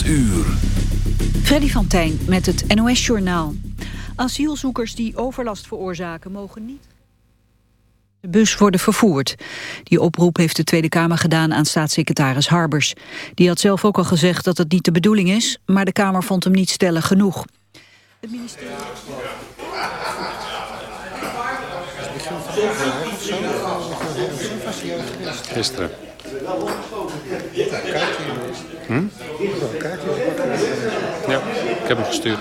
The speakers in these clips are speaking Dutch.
8 uur. Freddy van Tijn met het NOS-journaal. Asielzoekers die overlast veroorzaken mogen niet de bus worden vervoerd. Die oproep heeft de Tweede Kamer gedaan aan staatssecretaris Harbers. Die had zelf ook al gezegd dat het niet de bedoeling is... maar de Kamer vond hem niet stellig genoeg. Het ministerie... Gisteren. Ja, ik heb hem gestuurd.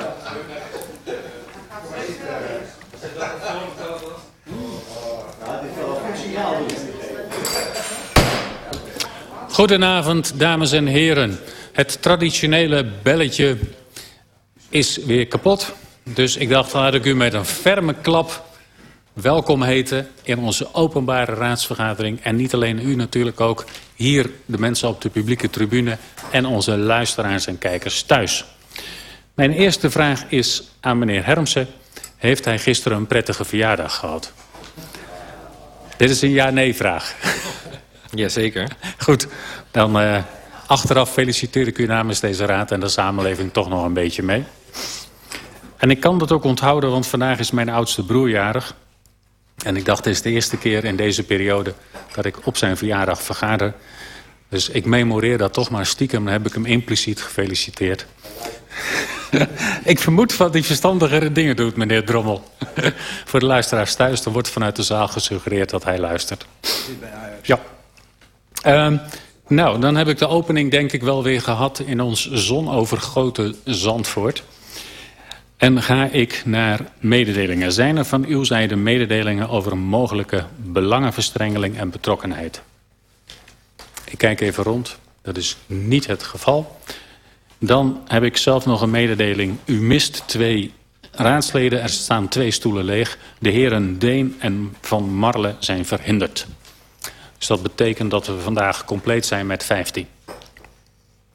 Goedenavond, dames en heren. Het traditionele belletje is weer kapot. Dus ik dacht, laat ik u met een ferme klap welkom heten in onze openbare raadsvergadering. En niet alleen u natuurlijk ook, hier de mensen op de publieke tribune... en onze luisteraars en kijkers thuis. Mijn eerste vraag is aan meneer Hermsen. Heeft hij gisteren een prettige verjaardag gehad? Dit is een ja-nee-vraag. Jazeker. Goed, dan uh, achteraf feliciteer ik u namens deze raad en de samenleving toch nog een beetje mee. En ik kan dat ook onthouden, want vandaag is mijn oudste broer jarig. En ik dacht, het is de eerste keer in deze periode dat ik op zijn verjaardag vergader. Dus ik memoreer dat toch maar stiekem, dan heb ik hem impliciet gefeliciteerd. ik vermoed dat hij verstandigere dingen doet, meneer Drommel. Voor de luisteraars thuis, er wordt vanuit de zaal gesuggereerd dat hij luistert. Ja. Uh, nou, dan heb ik de opening denk ik wel weer gehad in ons zonovergoten Zandvoort. En ga ik naar mededelingen. Zijn er van uw zijde mededelingen over een mogelijke belangenverstrengeling en betrokkenheid? Ik kijk even rond. Dat is niet het geval. Dan heb ik zelf nog een mededeling. U mist twee raadsleden. Er staan twee stoelen leeg. De heren Deen en Van Marle zijn verhinderd. Dus dat betekent dat we vandaag compleet zijn met 15.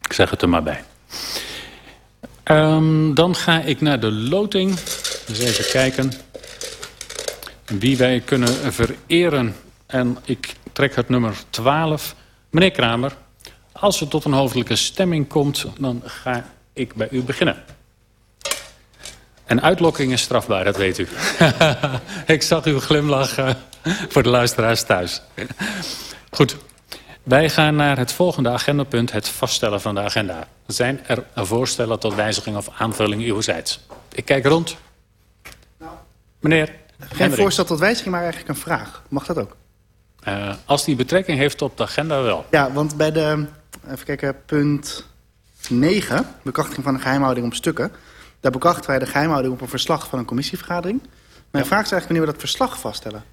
Ik zeg het er maar bij. Um, dan ga ik naar de loting. Dus even kijken wie wij kunnen vereren. En ik trek het nummer 12. Meneer Kramer, als het tot een hoofdelijke stemming komt... dan ga ik bij u beginnen. En uitlokking is strafbaar, dat weet u. ik zag uw glimlach voor de luisteraars thuis. Goed, wij gaan naar het volgende agendapunt, het vaststellen van de agenda. Zijn er voorstellen tot wijziging of aanvulling uwzijds? Ik kijk rond. Meneer Geen Hendrik. voorstel tot wijziging, maar eigenlijk een vraag. Mag dat ook? Uh, als die betrekking heeft op de agenda wel. Ja, want bij de, even kijken, punt 9, bekrachtiging van de geheimhouding op stukken... daar bekrachten wij de geheimhouding op een verslag van een commissievergadering. Mijn ja. vraag is eigenlijk wanneer we dat verslag vaststellen.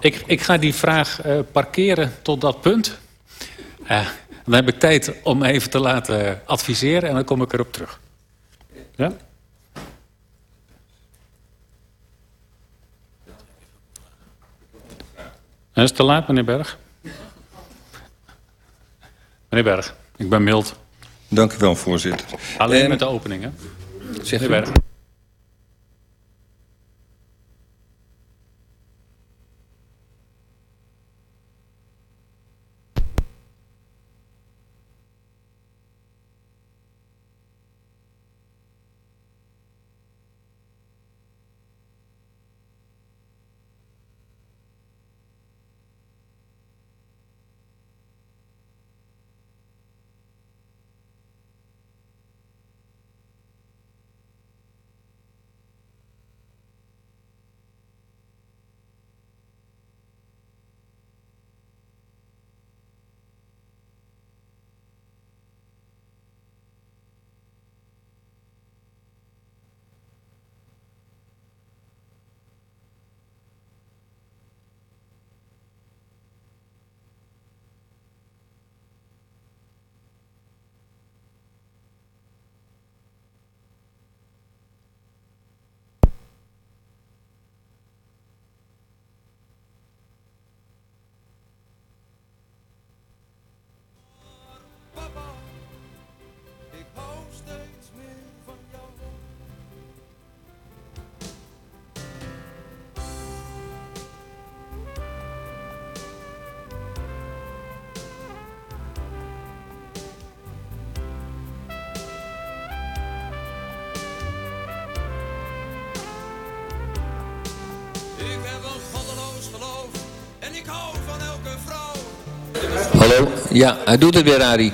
Ik, ik ga die vraag uh, parkeren tot dat punt. Uh, dan heb ik tijd om even te laten adviseren en dan kom ik erop terug. Ja? Is het te laat, meneer Berg? Meneer Berg, ik ben mild. Dank u wel, voorzitter. Alleen en... met de opening, hè? Zeg meneer Berg. Ja, hij doet het weer, Arie.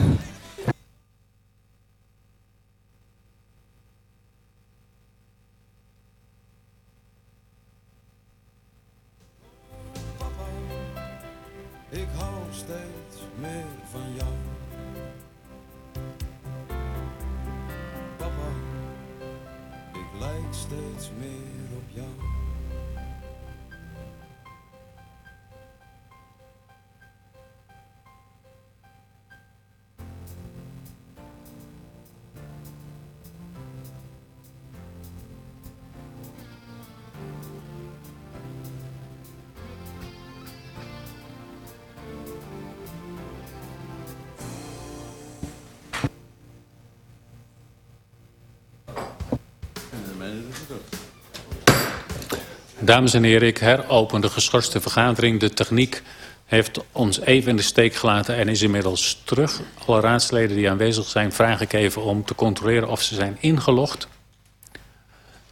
Dames en heren, ik heropen de geschorste vergadering. De techniek heeft ons even in de steek gelaten en is inmiddels terug. Alle raadsleden die aanwezig zijn vraag ik even om te controleren of ze zijn ingelogd.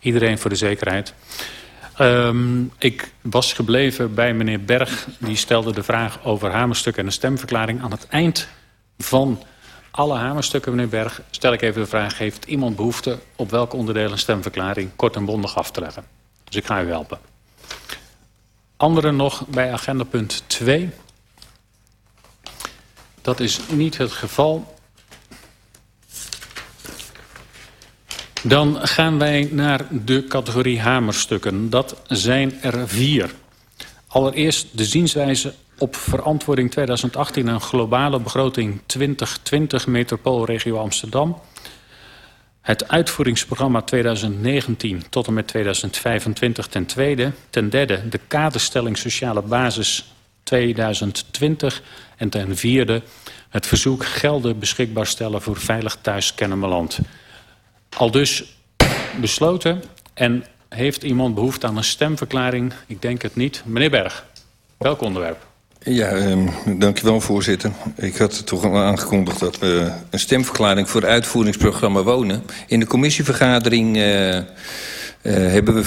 Iedereen voor de zekerheid. Um, ik was gebleven bij meneer Berg. Die stelde de vraag over hamerstuk en een stemverklaring. Aan het eind van alle hamerstukken, meneer Berg, stel ik even de vraag... heeft iemand behoefte op welk onderdeel een stemverklaring kort en bondig af te leggen? Dus ik ga u helpen. Anderen nog bij agenda punt 2. Dat is niet het geval. Dan gaan wij naar de categorie hamerstukken. Dat zijn er vier. Allereerst de zienswijze op verantwoording 2018... een globale begroting 2020 metropoolregio Amsterdam... Het uitvoeringsprogramma 2019 tot en met 2025 ten tweede. Ten derde de kaderstelling sociale basis 2020. En ten vierde het verzoek gelden beschikbaar stellen voor Veilig Thuis Kennemerland. Al dus besloten en heeft iemand behoefte aan een stemverklaring? Ik denk het niet. Meneer Berg, welk onderwerp? Ja, um, dankjewel voorzitter. Ik had toch al aangekondigd dat we een stemverklaring voor het uitvoeringsprogramma Wonen. In de commissievergadering uh, uh, hebben we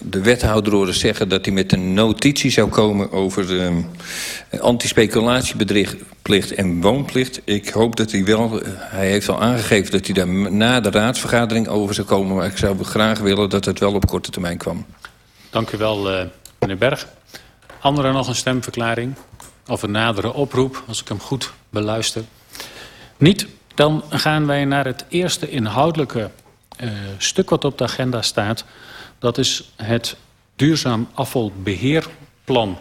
de wethouder horen zeggen dat hij met een notitie zou komen over um, antispeculatieplicht en woonplicht. Ik hoop dat hij wel, hij heeft al aangegeven dat hij daar na de raadsvergadering over zou komen. Maar ik zou graag willen dat het wel op korte termijn kwam. Dank u wel, uh, meneer Berg. Anderen nog een stemverklaring? Of een nadere oproep, als ik hem goed beluister. Niet, dan gaan wij naar het eerste inhoudelijke uh, stuk wat op de agenda staat. Dat is het duurzaam afvalbeheerplan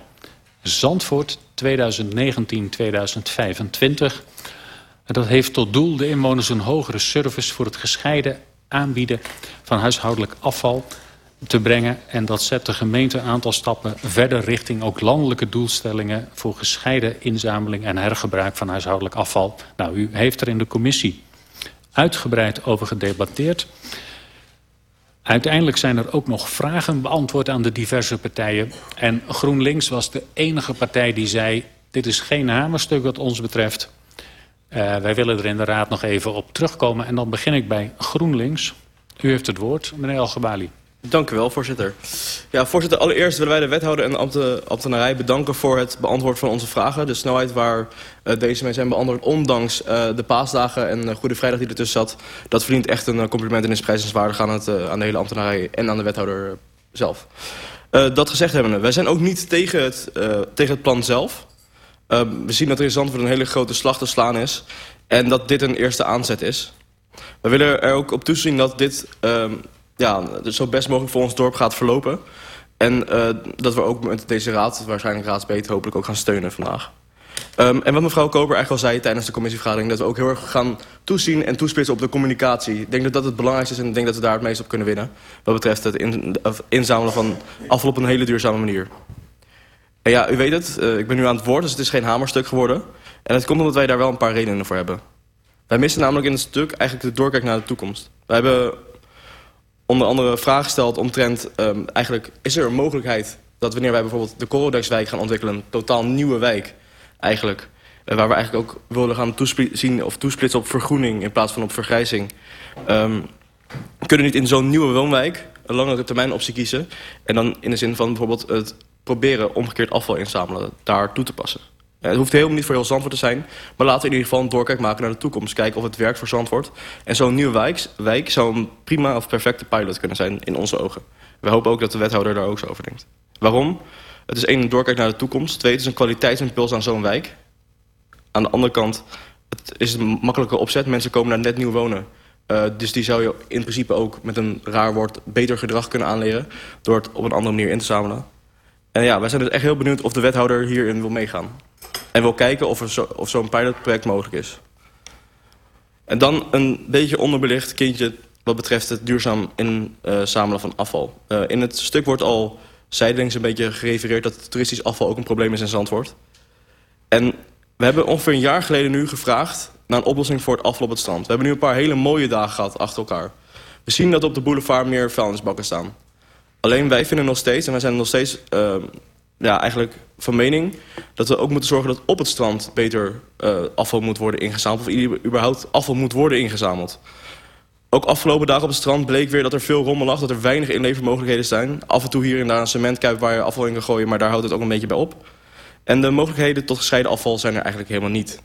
Zandvoort 2019-2025. Dat heeft tot doel de inwoners een hogere service voor het gescheiden aanbieden van huishoudelijk afval te brengen. En dat zet de gemeente een aantal stappen verder richting ook landelijke doelstellingen voor gescheiden inzameling en hergebruik van huishoudelijk afval. Nou, u heeft er in de commissie uitgebreid over gedebatteerd. Uiteindelijk zijn er ook nog vragen beantwoord aan de diverse partijen. En GroenLinks was de enige partij die zei... dit is geen hamerstuk wat ons betreft. Uh, wij willen er in de raad nog even op terugkomen. En dan begin ik bij GroenLinks. U heeft het woord, meneer Algebali. Dank u wel, voorzitter. Ja, voorzitter, allereerst willen wij de wethouder en de ambtenarij bedanken voor het beantwoord van onze vragen. De snelheid waar uh, deze mee zijn beantwoord, ondanks uh, de paasdagen en uh, Goede Vrijdag die ertussen zat. Dat verdient echt een compliment en is prijzenswaardig aan, het, aan de hele ambtenarij en aan de wethouder zelf. dat gezegd hebbende, wij zijn ook niet tegen het, tegen het plan zelf. we zien dat er in Zandvoort een hele grote slag te slaan is en dat dit een eerste aanzet is. We willen er ook op toezien dat dit ja, zo best mogelijk voor ons dorp gaat verlopen. En uh, dat we ook met deze raad, waarschijnlijk raadsbeet, hopelijk ook gaan steunen vandaag. Um, en wat mevrouw Koper eigenlijk al zei tijdens de commissievergadering... dat we ook heel erg gaan toezien en toespitsen op de communicatie. Ik denk dat dat het belangrijkste is en ik denk dat we daar het meest op kunnen winnen. Wat betreft het in, inzamelen van afval op een hele duurzame manier. En ja, u weet het, uh, ik ben nu aan het woord, dus het is geen hamerstuk geworden. En het komt omdat wij daar wel een paar redenen voor hebben. Wij missen namelijk in het stuk eigenlijk de doorkijk naar de toekomst. Wij hebben onder andere vraag gesteld omtrent... Um, eigenlijk is er een mogelijkheid dat wanneer wij bijvoorbeeld de Corodexwijk gaan ontwikkelen... een totaal nieuwe wijk eigenlijk... Uh, waar we eigenlijk ook willen gaan zien of toesplitsen op vergroening... in plaats van op vergrijzing... Um, kunnen niet in zo'n nieuwe woonwijk een langere termijn optie kiezen... en dan in de zin van bijvoorbeeld het proberen omgekeerd afval inzamelen daar toe te passen. Het hoeft helemaal niet voor heel Zandvoort te zijn. Maar laten we in ieder geval een doorkijk maken naar de toekomst. Kijken of het werkt voor Zandvoort. En zo'n nieuwe wijk, wijk zou een prima of perfecte pilot kunnen zijn in onze ogen. We hopen ook dat de wethouder daar ook zo over denkt. Waarom? Het is één, een doorkijk naar de toekomst. Twee, het is een kwaliteitsimpuls aan zo'n wijk. Aan de andere kant, het is een makkelijke opzet. Mensen komen daar net nieuw wonen. Uh, dus die zou je in principe ook met een raar woord beter gedrag kunnen aanleren... door het op een andere manier in te zamelen. En ja, wij zijn dus echt heel benieuwd of de wethouder hierin wil meegaan. En wil kijken of, zo, zo'n pilotproject mogelijk is. En dan een beetje onderbelicht kindje wat betreft het duurzaam inzamelen van afval. Uh, in het stuk wordt al zijdelings een beetje gerefereerd... dat toeristisch afval ook een probleem is in Zandvoort. En we hebben ongeveer een jaar geleden nu gevraagd... naar een oplossing voor het afval op het strand. We hebben nu een paar hele mooie dagen gehad achter elkaar. We zien dat op de boulevard meer vuilnisbakken staan. Alleen wij vinden nog steeds, en wij zijn nog steeds uh, ja, eigenlijk van mening... dat we ook moeten zorgen dat op het strand beter uh, afval moet worden ingezameld... of überhaupt afval moet worden ingezameld. Ook afgelopen dagen op het strand bleek weer dat er veel rommel lag... dat er weinig inlevermogelijkheden zijn. Af en toe hier en daar een cementkuip waar je afval in kan gooien... maar daar houdt het ook een beetje bij op. En de mogelijkheden tot gescheiden afval zijn er eigenlijk helemaal niet.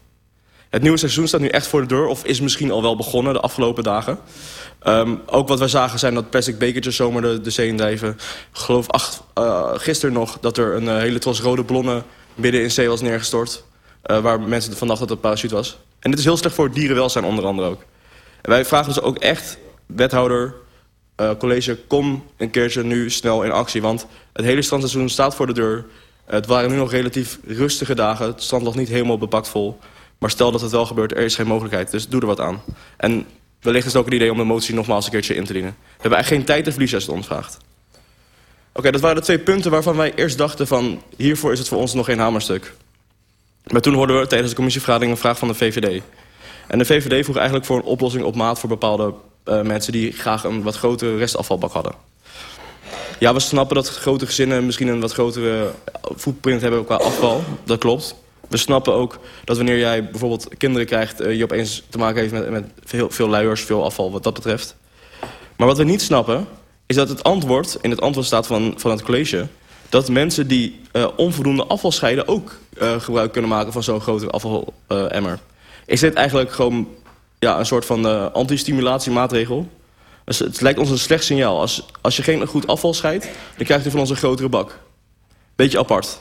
Het nieuwe seizoen staat nu echt voor de deur... of is misschien al wel begonnen de afgelopen dagen. Um, ook wat wij zagen zijn dat plastic bekertjes zomaar de, de zee geloof acht, uh, gisteren nog dat er een uh, hele tros rode ballonnen... midden in zee was neergestort. Uh, waar mensen van dachten dat het parachute was. En dit is heel slecht voor het dierenwelzijn onder andere ook. En wij vragen dus ook echt, wethouder, college... kom een keertje nu snel in actie. Want het hele strandseizoen staat voor de deur. Het waren nu nog relatief rustige dagen. Het strand lag niet helemaal bepakt vol. Maar stel dat het wel gebeurt, er is geen mogelijkheid. Dus doe er wat aan. En wellicht is het ook een idee om de motie nogmaals een keertje in te dienen. We hebben eigenlijk geen tijd te verliezen als het ons vraagt. Oké, dat waren de twee punten waarvan wij eerst dachten van... hiervoor is het voor ons nog geen hamerstuk. Maar toen hoorden we tijdens de commissievergadering een vraag van de VVD. En de VVD vroeg eigenlijk voor een oplossing op maat voor bepaalde uh, mensen... die graag een wat grotere restafvalbak hadden. Ja, we snappen dat grote gezinnen misschien een wat grotere footprint hebben qua afval. Dat klopt. We snappen ook dat wanneer jij bijvoorbeeld kinderen krijgt... Je opeens te maken heeft met, met veel, veel luiers, veel afval wat dat betreft. Maar wat we niet snappen, is dat het antwoord... in het antwoord staat van, van het college... dat mensen die uh, onvoldoende afval scheiden... ook uh, gebruik kunnen maken van zo'n grote afvalemmer. is dit eigenlijk gewoon ja, een soort van anti-stimulatiemaatregel? Dus het lijkt ons een slecht signaal. Als, als je geen goed afval scheidt, dan krijg je van ons een grotere bak. Beetje apart.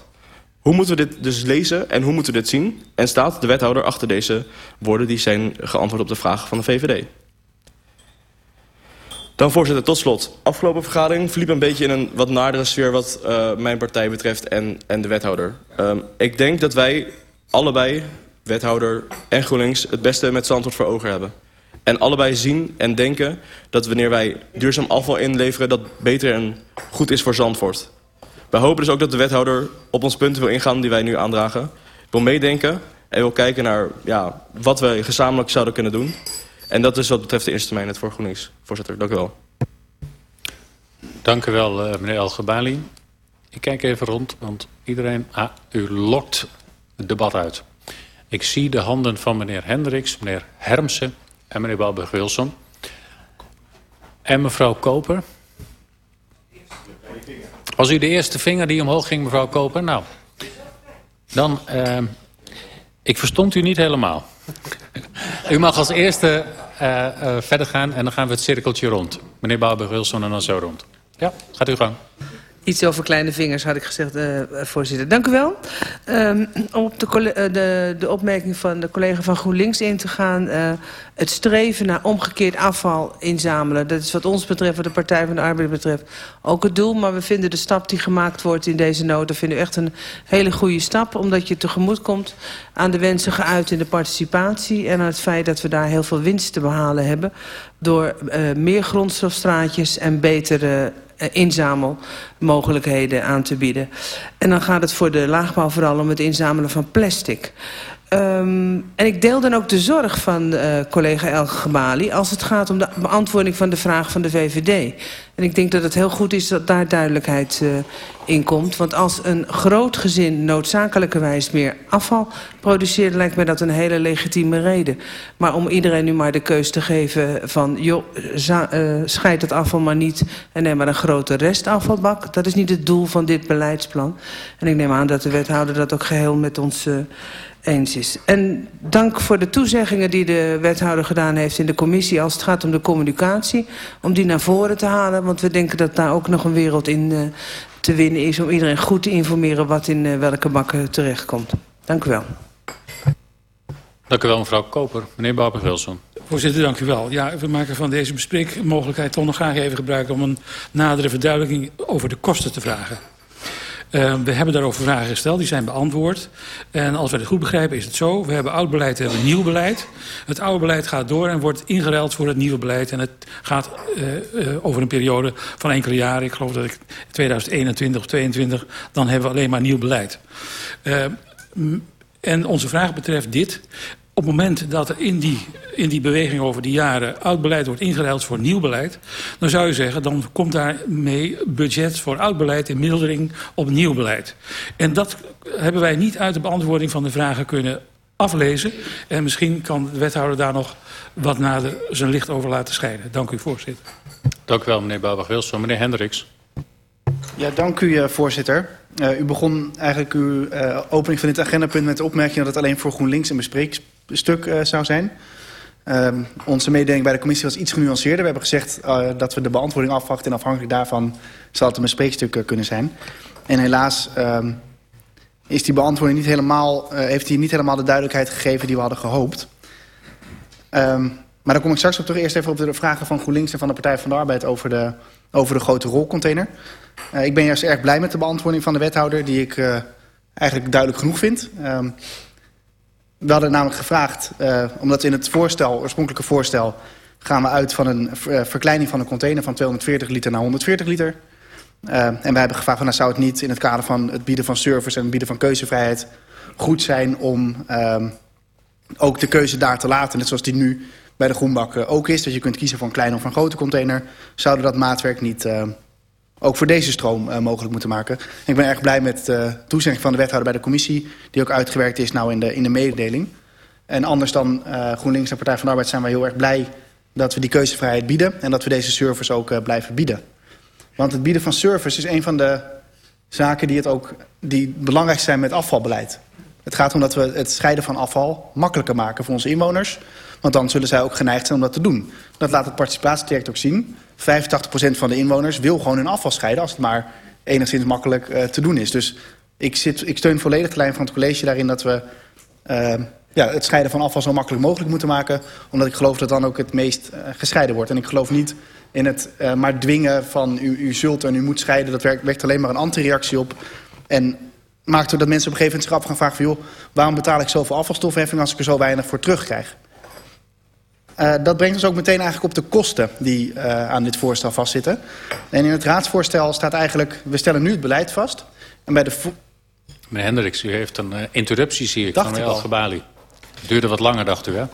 Hoe moeten we dit dus lezen en hoe moeten we dit zien? En staat de wethouder achter deze woorden die zijn geantwoord op de vraag van de VVD? Dan voorzitter, tot slot. Afgelopen vergadering verliep een beetje in een wat nadere sfeer wat uh, mijn partij betreft en, en de wethouder. Um, ik denk dat wij allebei, wethouder en GroenLinks, het beste met Zandvoort voor ogen hebben. En allebei zien en denken dat wanneer wij duurzaam afval inleveren... dat beter en goed is voor Zandvoort. We hopen dus ook dat de wethouder op ons punten wil ingaan die wij nu aandragen. Wil meedenken en wil kijken naar ja, wat we gezamenlijk zouden kunnen doen. En dat is wat betreft de eerste termijn het voor GroenLinks. Voorzitter, dank u wel. Dank u wel, uh, meneer El-Gabali. Ik kijk even rond, want iedereen... Ah, u lokt het debat uit. Ik zie de handen van meneer Hendricks, meneer Hermsen en meneer Balberg-Wilson. En mevrouw Koper. Was u de eerste vinger die omhoog ging, mevrouw Koper? Nou, dan... Uh, ik verstond u niet helemaal. u mag als eerste uh, uh, verder gaan en dan gaan we het cirkeltje rond. Meneer Bouwberg-Wilson en dan zo rond. Ja, gaat u gang. Iets over kleine vingers had ik gezegd, uh, voorzitter. Dank u wel. Um, om op de, de, de opmerking van de collega van GroenLinks in te gaan... Uh, het streven naar omgekeerd afval inzamelen... dat is wat ons betreft, wat de Partij van de Arbeid betreft... ook het doel, maar we vinden de stap die gemaakt wordt in deze nota... vinden we echt een hele goede stap, omdat je tegemoet komt... aan de wensen geuit in de participatie... en aan het feit dat we daar heel veel winst te behalen hebben... door uh, meer grondstofstraatjes en betere inzamelmogelijkheden aan te bieden. En dan gaat het voor de laagbouw vooral om het inzamelen van plastic. Um, en ik deel dan ook de zorg van uh, collega Elke Gemali... als het gaat om de beantwoording van de vraag van de VVD. En ik denk dat het heel goed is dat daar duidelijkheid uh, in komt. Want als een groot gezin noodzakelijkerwijs meer afval produceert... lijkt mij dat een hele legitieme reden. Maar om iedereen nu maar de keus te geven van... joh, uh, scheid het afval maar niet en neem maar een grote restafvalbak... dat is niet het doel van dit beleidsplan. En ik neem aan dat de wethouder dat ook geheel met ons... Uh, eens is. En dank voor de toezeggingen die de wethouder gedaan heeft in de commissie... als het gaat om de communicatie, om die naar voren te halen. Want we denken dat daar ook nog een wereld in uh, te winnen is... om iedereen goed te informeren wat in uh, welke bakken terechtkomt. Dank u wel. Dank u wel, mevrouw Koper. Meneer Barber-Wilson. Voorzitter, dank u wel. Ja, we maken van deze bespreekmogelijkheid toch nog graag even gebruik... om een nadere verduidelijking over de kosten te vragen. Uh, we hebben daarover vragen gesteld, die zijn beantwoord. En als we het goed begrijpen is het zo. We hebben oud beleid, we hebben nieuw beleid. Het oude beleid gaat door en wordt ingeruild voor het nieuwe beleid. En het gaat uh, uh, over een periode van enkele jaren. Ik geloof dat ik 2021 of 2022, dan hebben we alleen maar nieuw beleid. en onze vraag betreft dit op het moment dat er in die, in die beweging over die jaren oud beleid wordt ingeruild voor nieuw beleid, dan zou je zeggen, dan komt daarmee budget voor oud beleid in mildering op nieuw beleid. En dat hebben wij niet uit de beantwoording van de vragen kunnen aflezen. En misschien kan de wethouder daar nog wat nader zijn licht over laten schijnen. Dank u, voorzitter. Dank u wel, meneer Babach-Wilson. Meneer Hendricks. Ja, dank u, voorzitter. Uh, u begon eigenlijk uw uh, opening van dit agendapunt met de opmerking dat het alleen voor GroenLinks een bespreekstuk uh, zou zijn. Uh, onze mededeling bij de commissie was iets genuanceerder. We hebben gezegd uh, dat we de beantwoording afwachten en afhankelijk daarvan zal het een bespreekstuk kunnen zijn. En helaas uh, is die beantwoording niet helemaal, uh, heeft hij niet helemaal de duidelijkheid gegeven die we hadden gehoopt. Um, maar dan kom ik straks op terug. Eerst even op de vragen van GroenLinks en van de Partij van de Arbeid over de, over de grote rolcontainer. Ik ben juist erg blij met de beantwoording van de wethouder, die ik eigenlijk duidelijk genoeg vind. We hadden namelijk gevraagd, uh, omdat in het voorstel, oorspronkelijke voorstel, gaan we uit van een verkleining van de container van 240 liter naar 140 liter. Uh, en wij hebben gevraagd, van, nou, zou het niet in het kader van het bieden van service en het bieden van keuzevrijheid goed zijn om uh, ook de keuze daar te laten, net zoals die nu bij de groenbak uh, ook is. Dat je kunt kiezen voor een kleine of een grote container. Zouden dat maatwerk niet uh, ook voor deze stroom uh, mogelijk moeten maken. Ik ben erg blij met de toezegging van de wethouder bij de commissie... die ook uitgewerkt is nou in de, in de mededeling. En anders dan GroenLinks en Partij van de Arbeid zijn wij heel erg blij... dat we die keuzevrijheid bieden en dat we deze service ook blijven bieden. Want het bieden van service is een van de zaken die, het ook, die belangrijk zijn met afvalbeleid. Het gaat om dat we het scheiden van afval makkelijker maken voor onze inwoners... Want dan zullen zij ook geneigd zijn om dat te doen. Dat laat het participatietraject ook zien. 85% van de inwoners wil gewoon hun afval scheiden... als het maar enigszins makkelijk uh, te doen is. Dus ik, zit, ik steun volledig de lijn van het college daarin... dat we uh, ja, het scheiden van afval zo makkelijk mogelijk moeten maken. Omdat ik geloof dat dan ook het meest uh, gescheiden wordt. En ik geloof niet in het maar dwingen van u, u zult en u moet scheiden. Dat werkt, alleen maar een antireactie op. En maakt er dat mensen op een gegeven moment zich af gaan vragen... Van, joh, waarom betaal ik zoveel afvalstofheffing als ik er zo weinig voor terugkrijg? Uh, dat brengt ons ook meteen eigenlijk op de kosten die uh, aan dit voorstel vastzitten. En in het raadsvoorstel staat eigenlijk, we stellen nu het beleid vast. En bij de Meneer Hendricks, u heeft een uh, interruptie, zie ik, dacht van El Gebali. Het duurde wat langer, dacht u, hè?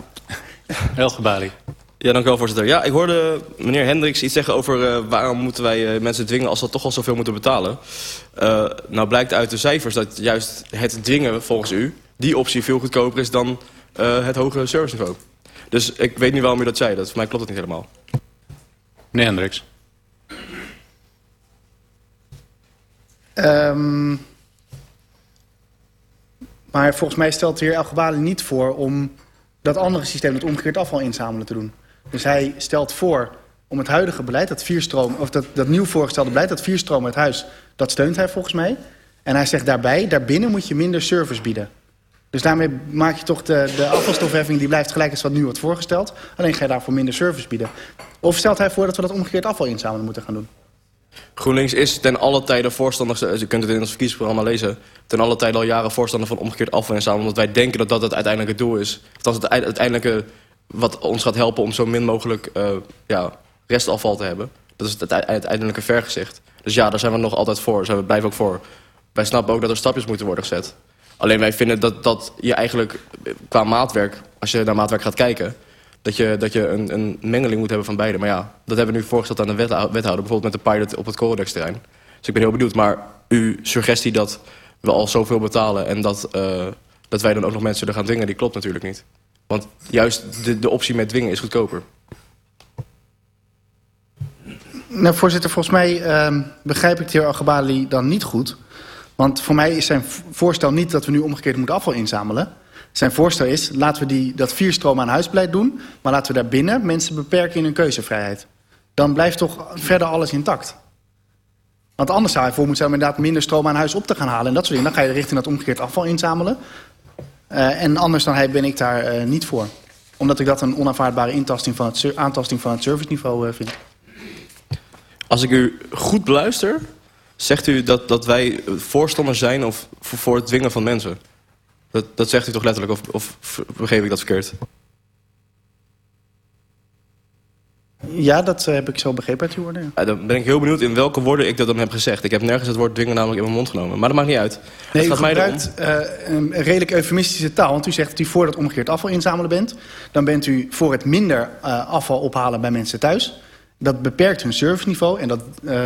El Gebali. Ja, dank u wel, voorzitter. Ja, ik hoorde meneer Hendricks iets zeggen over uh, waarom moeten wij uh, mensen dwingen als ze toch al zoveel moeten betalen. Uh, nou blijkt uit de cijfers dat juist het dwingen volgens u, die optie veel goedkoper is dan het hoge serviceniveau. Dus ik weet niet waarom u dat zei. Dat, voor mij klopt het niet helemaal. Meneer Hendricks. Um, maar volgens mij stelt de heer Elgebali niet voor om dat andere systeem, dat omgekeerd afval inzamelen te doen. Dus hij stelt voor om het huidige beleid, dat vierstroom, of dat, dat nieuw voorgestelde beleid, dat vierstroom uit huis, dat steunt hij volgens mij. En hij zegt daarbij, daarbinnen moet je minder service bieden. Dus daarmee maak je toch de, de afvalstofheffing... die blijft gelijk als wat nu wordt voorgesteld. Alleen ga je daarvoor minder service bieden. Of stelt hij voor dat we dat omgekeerd afval inzamelen moeten gaan doen? GroenLinks is ten alle tijde voorstander, je kunt het in ons verkiezingsprogramma lezen... ten alle tijde al jaren voorstander van omgekeerd afval inzamelen... omdat wij denken dat dat het uiteindelijke doel is. Dat is het uiteindelijke wat ons gaat helpen om zo min mogelijk uh, ja, restafval te hebben. Dat is het uiteindelijke vergezicht. Dus ja, daar zijn we nog altijd voor. Daar zijn we blijven ook voor. Wij snappen ook dat er stapjes moeten worden gezet. Alleen wij vinden dat, dat je eigenlijk qua maatwerk, als je naar maatwerk gaat kijken... dat je, dat je een, een mengeling moet hebben van beide. Maar ja, dat hebben we nu voorgesteld aan de wethouder. Bijvoorbeeld met de pilot op het Corodex-terrein. Dus ik ben heel benieuwd. Maar uw suggestie dat we al zoveel betalen... en dat, uh, dat wij dan ook nog mensen er gaan dwingen, die klopt natuurlijk niet. Want juist de, de optie met dwingen is goedkoper. Nou, voorzitter, volgens mij uh, begrijp ik de heer Agabali dan niet goed. Want voor mij is zijn voorstel niet dat we nu omgekeerd moeten afval inzamelen. Zijn voorstel is, laten we die, dat vier stroom aan huisbeleid doen... maar laten we daarbinnen mensen beperken in hun keuzevrijheid. Dan blijft toch verder alles intact. Want anders zou hij voor moeten zijn om inderdaad minder stroom aan huis op te gaan halen. En dat soort dingen. Dan ga je richting dat omgekeerd afval inzamelen. Uh, en anders dan hij ben ik daar uh, niet voor. Omdat ik dat een onaanvaardbare intasting van het, aantasting van het serviceniveau uh, vind. Als ik u goed beluister, zegt u dat, dat wij voorstander zijn of voor, voor het dwingen van mensen. Dat, dat zegt u toch letterlijk, of, of begreep ik dat verkeerd? Ja, dat uh, heb ik zo begrepen uit uw woorden. Ja. dan ben ik heel benieuwd in welke woorden ik dat dan heb gezegd. Ik heb nergens het woord dwingen namelijk in mijn mond genomen. Maar dat maakt niet uit. Nee, u gebruikt uh, een redelijk eufemistische taal. Want u zegt dat u voor dat omgekeerd afval inzamelen bent. Dan bent u voor het minder uh, afval ophalen bij mensen thuis. Dat beperkt hun serviceniveau. En dat, uh,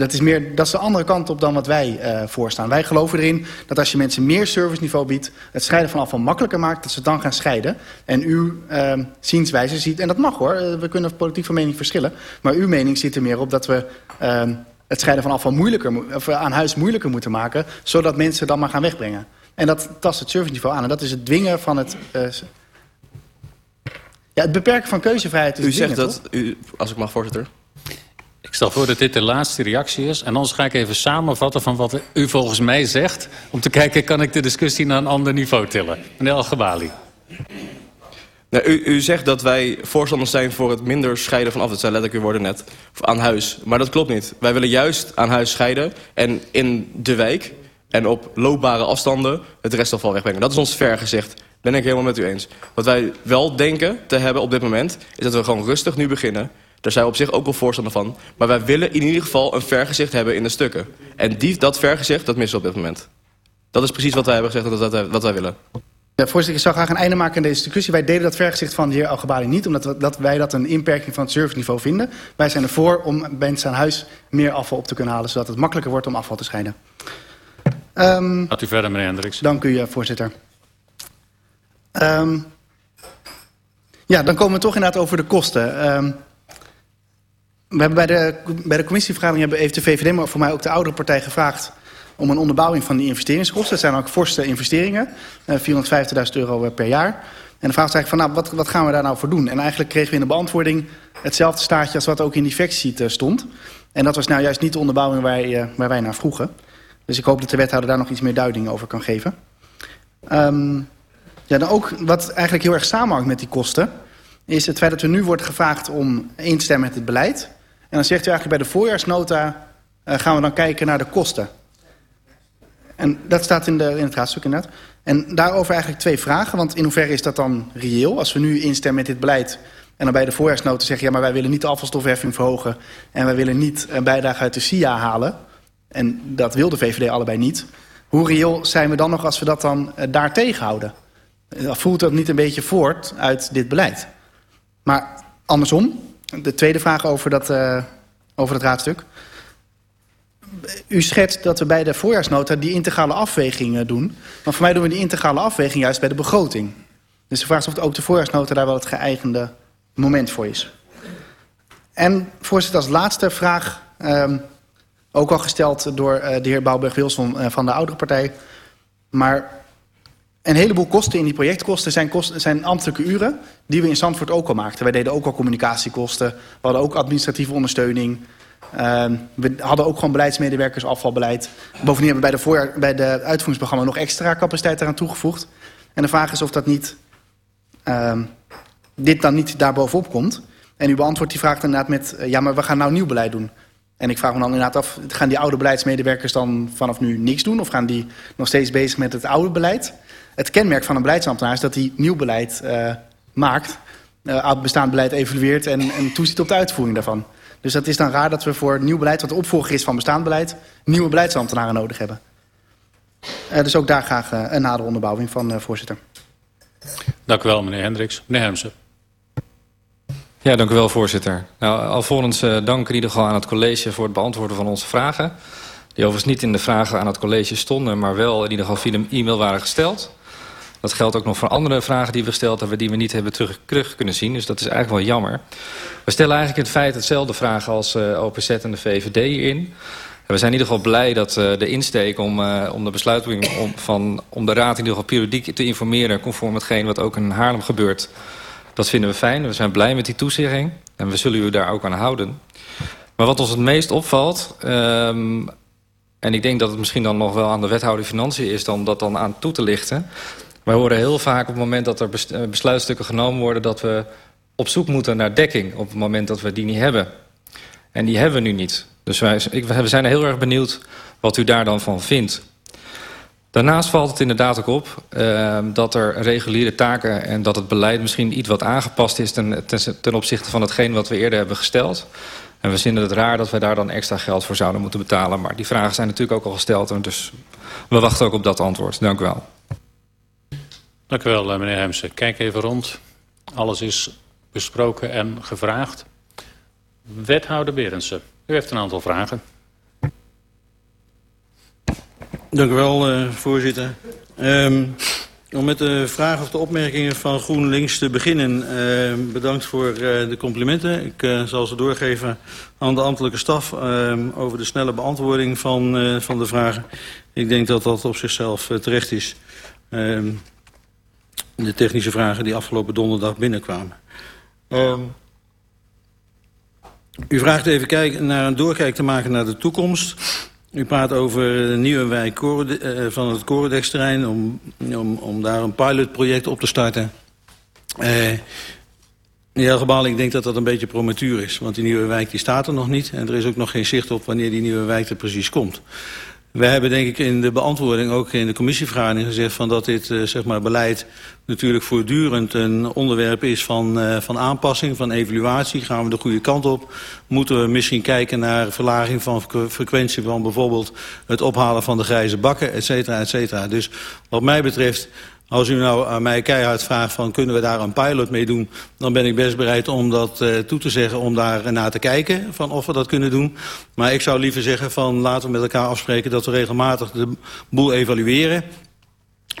dat, is meer, dat is de andere kant op dan wat wij uh, voorstaan. Wij geloven erin dat als je mensen meer serviceniveau biedt... het scheiden van afval makkelijker maakt, dat ze dan gaan scheiden. En uw uh, zienswijze ziet, en dat mag hoor, we kunnen politiek van mening verschillen... maar uw mening zit er meer op dat we uh, het scheiden van afval moeilijker, of aan huis moeilijker moeten maken... zodat mensen dan maar gaan wegbrengen. En dat tast het serviceniveau aan. En dat is het dwingen van het... Ja, het beperken van keuzevrijheid is U dwingen, zegt dat, u, als ik mag voorzitter... Ik stel voor dat dit de laatste reactie is. En anders ga ik even samenvatten van wat u volgens mij zegt. Om te kijken, kan ik de discussie naar een ander niveau tillen? Meneer Al-Gabali. Nou, u, u, zegt dat wij voorstanders zijn voor het minder scheiden van af. Dat zijn letterlijk uw woorden net. Aan huis. Maar dat klopt niet. Wij willen juist aan huis scheiden. En in de wijk en op loopbare afstanden het restafval wegbrengen. Dat is ons vergezicht. Ben ik helemaal met u eens. Wat wij wel denken te hebben op dit moment... is dat we gewoon rustig nu beginnen... Daar zijn we op zich ook wel voorstander van. Maar wij willen in ieder geval een vergezicht hebben in de stukken. En die, dat vergezicht, dat missen we op dit moment. Dat is precies wat wij hebben gezegd dat dat, wat wij willen. Ja, voorzitter, ik zou graag een einde maken aan deze discussie. Wij delen dat vergezicht van de heer Algebali niet... omdat we, dat wij dat een inperking van het serviceniveau vinden. Wij zijn ervoor om mensen aan huis meer afval op te kunnen halen... zodat het makkelijker wordt om afval te scheiden. Um, Gaat u verder, meneer Hendricks. Dank u, voorzitter. Um, ja, dan komen we toch inderdaad over de kosten... Um, we hebben bij de, bij de commissievergadering hebben, heeft de VVD, maar voor mij ook de oudere partij gevraagd om een onderbouwing van die investeringskosten. Dat zijn ook forse investeringen, uh, 450.000 euro per jaar. En de vraag is eigenlijk van, nou, wat, wat gaan we daar nou voor doen? En eigenlijk kregen we in de beantwoording hetzelfde staartje als wat ook in die factsheet uh, stond. En dat was nou juist niet de onderbouwing waar, wij naar vroegen. Dus ik hoop dat de wethouder daar nog iets meer duiding over kan geven. Um, ja, dan ook wat eigenlijk heel erg samenhangt met die kosten... is het feit dat er nu wordt gevraagd om in te stemmen met het beleid... En dan zegt u eigenlijk bij de voorjaarsnota uh, gaan we dan kijken naar de kosten. En dat staat in, de, in het raadstuk inderdaad. En daarover eigenlijk twee vragen. Want in hoeverre is dat dan reëel? Als we nu instemmen met dit beleid... en dan bij de voorjaarsnota zeggen... ja, maar wij willen niet de afvalstofheffing verhogen... en wij willen niet een bijdrage uit de SIA halen... en dat wil de VVD allebei niet... hoe reëel zijn we dan nog als we dat dan uh, daar tegenhouden? Uh, voelt dat niet een beetje voort uit dit beleid? Maar andersom, de tweede vraag over dat, uh, over dat raadstuk. U schetst dat we bij de voorjaarsnota die integrale afweging doen. Maar voor mij doen we die integrale afweging juist bij de begroting. Dus de vraag is of ook de voorjaarsnota daar wel het geëigende moment voor is. En voorzitter, als laatste vraag... Um, ook al gesteld door uh, de heer Bouwberg-Wilson uh, van de oudere partij. Maar een heleboel kosten in die projectkosten zijn, kosten, zijn ambtelijke uren... die we in Zandvoort ook al maakten. Wij deden ook al communicatiekosten. We hadden ook administratieve ondersteuning. Uh, we hadden ook gewoon beleidsmedewerkers, afvalbeleid. Bovendien hebben we bij de, voor, bij de uitvoeringsprogramma... nog extra capaciteit eraan toegevoegd. En de vraag is of dat niet, uh, dit dan niet daarbovenop komt. En u beantwoordt die vraag inderdaad met... Uh, ja, maar we gaan nou nieuw beleid doen. En ik vraag me dan inderdaad af... gaan die oude beleidsmedewerkers dan vanaf nu niks doen... of gaan die nog steeds bezig met het oude beleid... Het kenmerk van een beleidsambtenaar is dat hij nieuw beleid uh, maakt, uh, bestaand beleid evalueert en, en toeziet op de uitvoering daarvan. Dus dat is dan raar dat we voor nieuw beleid, wat opvolger is van bestaand beleid, nieuwe beleidsambtenaren nodig hebben. Uh, dus ook daar graag een nadere onderbouwing van, voorzitter. Dank u wel, meneer Hendricks. Meneer Hermsen. Ja, dank u wel, voorzitter. Nou, alvorens uh, dank in ieder geval aan het college voor het beantwoorden van onze vragen. Die overigens niet in de vragen aan het college stonden, maar wel in ieder geval via een e-mail waren gesteld. Dat geldt ook nog voor andere vragen die we gesteld hebben... die we niet hebben terug, terug kunnen zien. Dus dat is eigenlijk wel jammer. We stellen eigenlijk in feite hetzelfde vragen als uh, OPZ en de VVD hierin. We zijn in ieder geval blij dat uh, de insteek om, om de besluitvorming... Om, van, om de Raad in ieder geval periodiek te informeren... conform hetgeen wat ook in Haarlem gebeurt... dat vinden we fijn. We zijn blij met die toezegging. En we zullen u daar ook aan houden. Maar wat ons het meest opvalt... Um, en ik denk dat het misschien dan nog wel aan de wethouder Financiën is... dan dat dan aan toe te lichten... Wij horen heel vaak op het moment dat er besluitstukken genomen worden... dat we op zoek moeten naar dekking op het moment dat we die niet hebben. En die hebben we nu niet. Dus wij, we zijn heel erg benieuwd wat u daar dan van vindt. Daarnaast valt het inderdaad ook op uh, dat er reguliere taken... en dat het beleid misschien iets wat aangepast is... ten, ten, opzichte van hetgeen wat we eerder hebben gesteld. En we vinden het raar dat wij daar dan extra geld voor zouden moeten betalen. Maar die vragen zijn natuurlijk ook al gesteld. En dus we wachten ook op dat antwoord. Dank u wel. Dank u wel, meneer Hemsen. Kijk even rond. Alles is besproken en gevraagd. Wethouder Berendsen, u heeft een aantal vragen. Dank u wel, uh, voorzitter. Um, om met de vragen of de opmerkingen van GroenLinks te beginnen. Uh, bedankt voor uh, de complimenten. Ik uh, zal ze doorgeven aan de ambtelijke staf over de snelle beantwoording van, van de vragen. Ik denk dat dat op zichzelf terecht is. De technische vragen die afgelopen donderdag binnenkwamen. U vraagt even kijken, naar een doorkijk te maken naar de toekomst. U praat over de nieuwe wijk van het Corodex-terrein... Om, om, om daar een pilotproject op te starten. Ja, Gebal, ik denk dat dat een beetje promatuur is. Want die nieuwe wijk die staat er nog niet. En er is ook nog geen zicht op wanneer die nieuwe wijk er precies komt. We hebben denk ik in de beantwoording ook in de commissievergadering gezegd... Van dat dit uh, zeg maar, beleid natuurlijk voortdurend een onderwerp is van, uh, van aanpassing, van evaluatie. Gaan we de goede kant op? Moeten we misschien kijken naar verlaging van frequentie van bijvoorbeeld het ophalen van de grijze bakken, et cetera, et cetera. Dus wat mij betreft als u nou aan mij keihard vraagt van kunnen we daar een pilot mee doen... dan ben ik best bereid om dat uh, toe te zeggen, om daar naar te kijken... van of we dat kunnen doen. Maar ik zou liever zeggen van laten we met elkaar afspreken... dat we regelmatig de boel evalueren...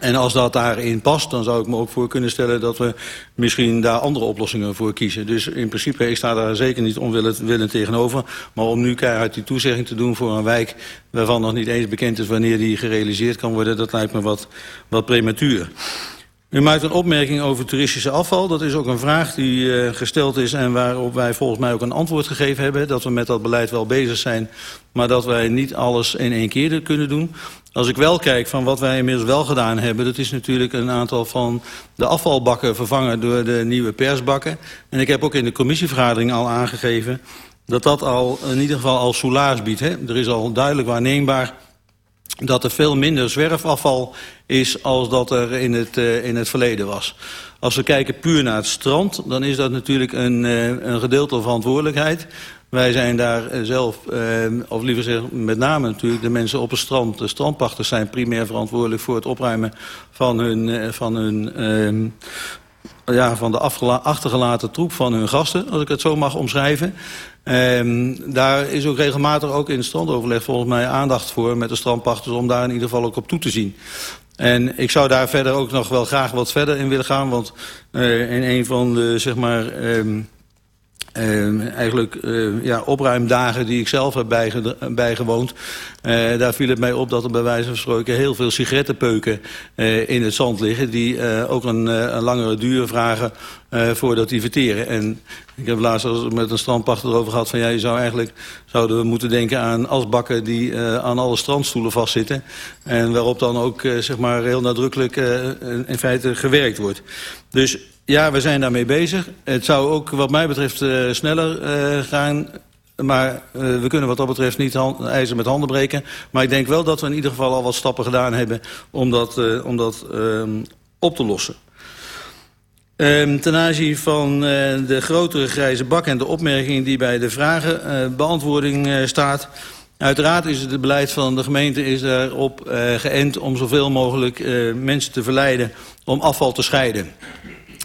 En als dat daarin past, dan zou ik me ook voor kunnen stellen... dat we misschien daar andere oplossingen voor kiezen. Dus in principe, ik sta daar zeker niet onwillend tegenover. Maar om nu keihard die toezegging te doen voor een wijk... waarvan nog niet eens bekend is wanneer die gerealiseerd kan worden... dat lijkt me wat, wat prematuur. U maakt een opmerking over toeristische afval. Dat is ook een vraag die uh, gesteld is en waarop wij volgens mij ook een antwoord gegeven hebben. Dat we met dat beleid wel bezig zijn, maar dat wij niet alles in één keer kunnen doen. Als ik wel kijk van wat wij inmiddels wel gedaan hebben... dat is natuurlijk een aantal van de afvalbakken vervangen door de nieuwe persbakken. En ik heb ook in de commissievergadering al aangegeven... dat dat al in ieder geval al soelaas biedt. Hè? Er is al duidelijk waarneembaar dat er veel minder zwerfafval is als dat er in het, uh, in het verleden was. Als we kijken puur naar het strand, dan is dat natuurlijk een, uh, een gedeelte verantwoordelijkheid. Wij zijn daar zelf, uh, of liever zeggen met name natuurlijk de mensen op het strand. De strandpachters zijn primair verantwoordelijk voor het opruimen van hun, van hun uh, ja, van de achtergelaten troep van hun gasten, als ik het zo mag omschrijven. Um, daar is ook regelmatig ook in het strandoverleg volgens mij aandacht voor met de strandpachters om daar in ieder geval ook op toe te zien. En ik zou daar verder ook nog wel graag wat verder in willen gaan, want uh, in een van de zeg maar um, Uh, eigenlijk uh, ja, opruimdagen die ik zelf heb bijge bijgewoond. Uh, daar viel het mij op dat er bij wijze van spreken heel veel sigarettenpeuken in het zand liggen. Die ook een, een, langere duur vragen voordat die verteren. En ik heb laatst met een strandpachter erover gehad van ja, je zou eigenlijk zouden we moeten denken aan asbakken die aan alle strandstoelen vastzitten. En waarop dan ook zeg maar heel nadrukkelijk in feite gewerkt wordt. Dus ja, we zijn daarmee bezig. Het zou ook wat mij betreft uh, sneller uh, gaan. Maar uh, we kunnen wat dat betreft niet ijzer met handen breken. Maar ik denk wel dat we in ieder geval al wat stappen gedaan hebben om dat, om dat op te lossen. Um, ten aanzien van de grotere grijze bak en de opmerking die bij de vragenbeantwoording staat... Uiteraard is het beleid van de gemeente is uh, geënt om zoveel mogelijk mensen te verleiden om afval te scheiden.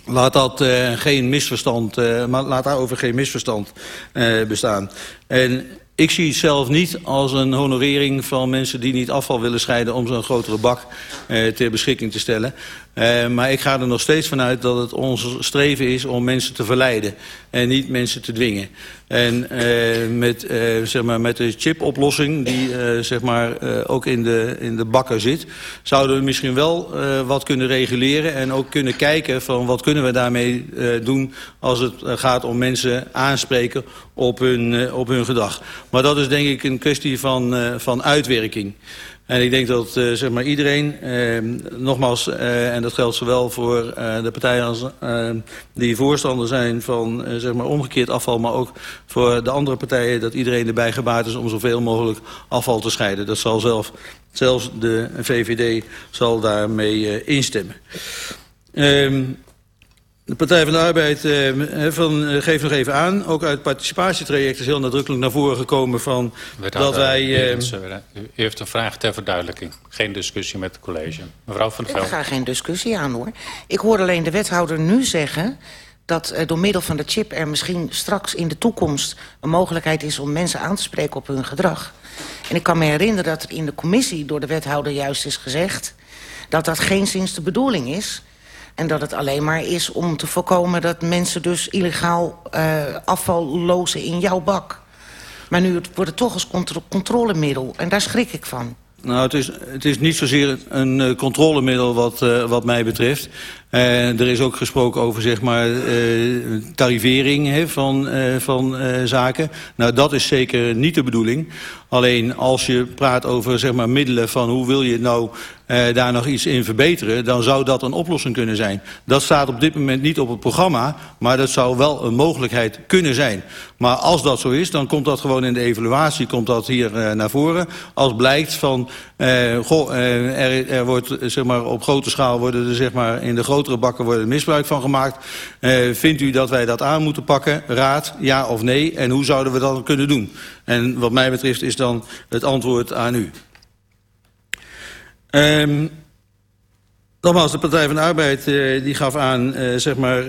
Laat dat uh, geen misverstand, uh, maar laat daarover geen misverstand uh, bestaan. En ik zie het zelf niet als een honorering van mensen die niet afval willen scheiden om zo'n grotere bak ter beschikking te stellen. Uh, maar ik ga er nog steeds vanuit dat het ons streven is om mensen te verleiden en niet mensen te dwingen. En uh, met, uh, zeg maar met de chipoplossing die zeg maar, ook in de, in de bakken zit... zouden we misschien wel wat kunnen reguleren en ook kunnen kijken... van wat kunnen we daarmee doen als het gaat om mensen aanspreken op hun, op hun gedrag. Maar dat is denk ik een kwestie van, van uitwerking. En ik denk dat uh, zeg maar iedereen, eh, nogmaals, uh, en dat geldt zowel voor uh, de partijen als, uh, die voorstander zijn van uh, zeg maar omgekeerd afval, maar ook voor de andere partijen, dat iedereen erbij gebaat is om zoveel mogelijk afval te scheiden. Dat zal zelf, zelfs de VVD zal daarmee uh, instemmen. Um, de Partij van de Arbeid eh, van, uh, geeft nog even aan, ook uit het participatietraject is heel nadrukkelijk naar voren gekomen van dat wij... Uh, u heeft een vraag ter verduidelijking, geen discussie met het college. Mevrouw van der Veld. Ik ga geen discussie aan hoor. Ik hoor alleen de wethouder nu zeggen dat door middel van de chip er misschien straks in de toekomst een mogelijkheid is om mensen aan te spreken op hun gedrag. En ik kan me herinneren dat er in de commissie door de wethouder juist is gezegd dat dat geen sinds de bedoeling is... En dat het alleen maar is om te voorkomen dat mensen dus illegaal uh, afval lozen in jouw bak. Maar nu wordt het toch als contro controlemiddel. En daar schrik ik van. Nou, het is, het is niet zozeer een uh, controlemiddel wat, uh, wat mij betreft. Uh, er is ook gesproken over zeg maar, uh, tarivering he, van, uh, van zaken. Nou, dat is zeker niet de bedoeling. Alleen als je praat over zeg maar, middelen van hoe wil je nou daar nog iets in verbeteren... dan zou dat een oplossing kunnen zijn. Dat staat op dit moment niet op het programma... maar dat zou wel een mogelijkheid kunnen zijn. Maar als dat zo is, dan komt dat gewoon in de evaluatie komt dat hier naar voren. Als blijkt van, goh, er, er wordt zeg maar, op grote schaal worden er zeg maar, in de grotere bakken worden misbruik van gemaakt. Uh, vindt u dat wij dat aan moeten pakken? Raad, ja of nee? En hoe zouden we dat kunnen doen? En wat mij betreft is dan het antwoord aan u. Um, Nogmaals, de Partij van de Arbeid uh, die gaf aan uh, zeg maar,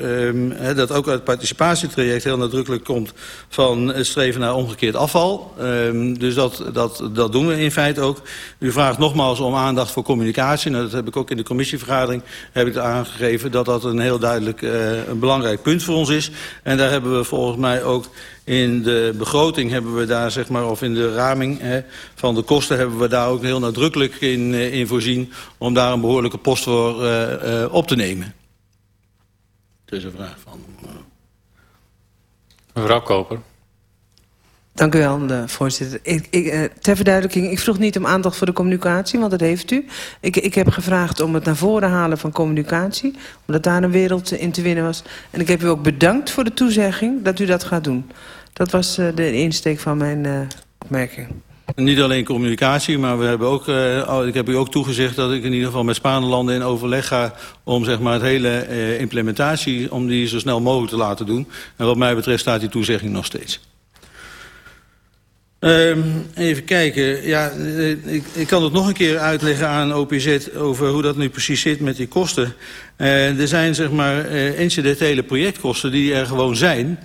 he, dat ook het participatietraject heel nadrukkelijk komt van het streven naar omgekeerd afval. Um, dus dat, dat, dat doen we in feite ook. U vraagt nogmaals om aandacht voor communicatie. Nou, dat heb ik ook in de commissievergadering heb ik aangegeven dat dat een heel duidelijk uh, een belangrijk punt voor ons is. En daar hebben we volgens mij ook in de begroting hebben we daar, zeg maar, of in de raming hè, van de kosten hebben we daar ook heel nadrukkelijk in, uh, in voorzien om daar een behoorlijke post voor uh, uh, op te nemen. Dus een vraag van. Mevrouw Koper. Dank u wel, voorzitter. Ik, ik, ter verduidelijking, ik vroeg niet om aandacht voor de communicatie, want dat heeft u. Ik, ik heb gevraagd om het naar voren halen van communicatie, omdat daar een wereld in te winnen was. En ik heb u ook bedankt voor de toezegging dat u dat gaat doen. Dat was uh, de insteek van mijn uh, opmerking. Niet alleen communicatie, maar we hebben ook, uh, ik heb u ook toegezegd dat ik in ieder geval met Spaanlanden in overleg ga om zeg maar, het hele implementatie, om die zo snel mogelijk te laten doen. En wat mij betreft staat die toezegging nog steeds. Um, even kijken. Ja, ik, ik kan het nog een keer uitleggen aan OPZ over hoe dat nu precies zit met die kosten. Er zijn zeg maar incidentele projectkosten die er gewoon zijn.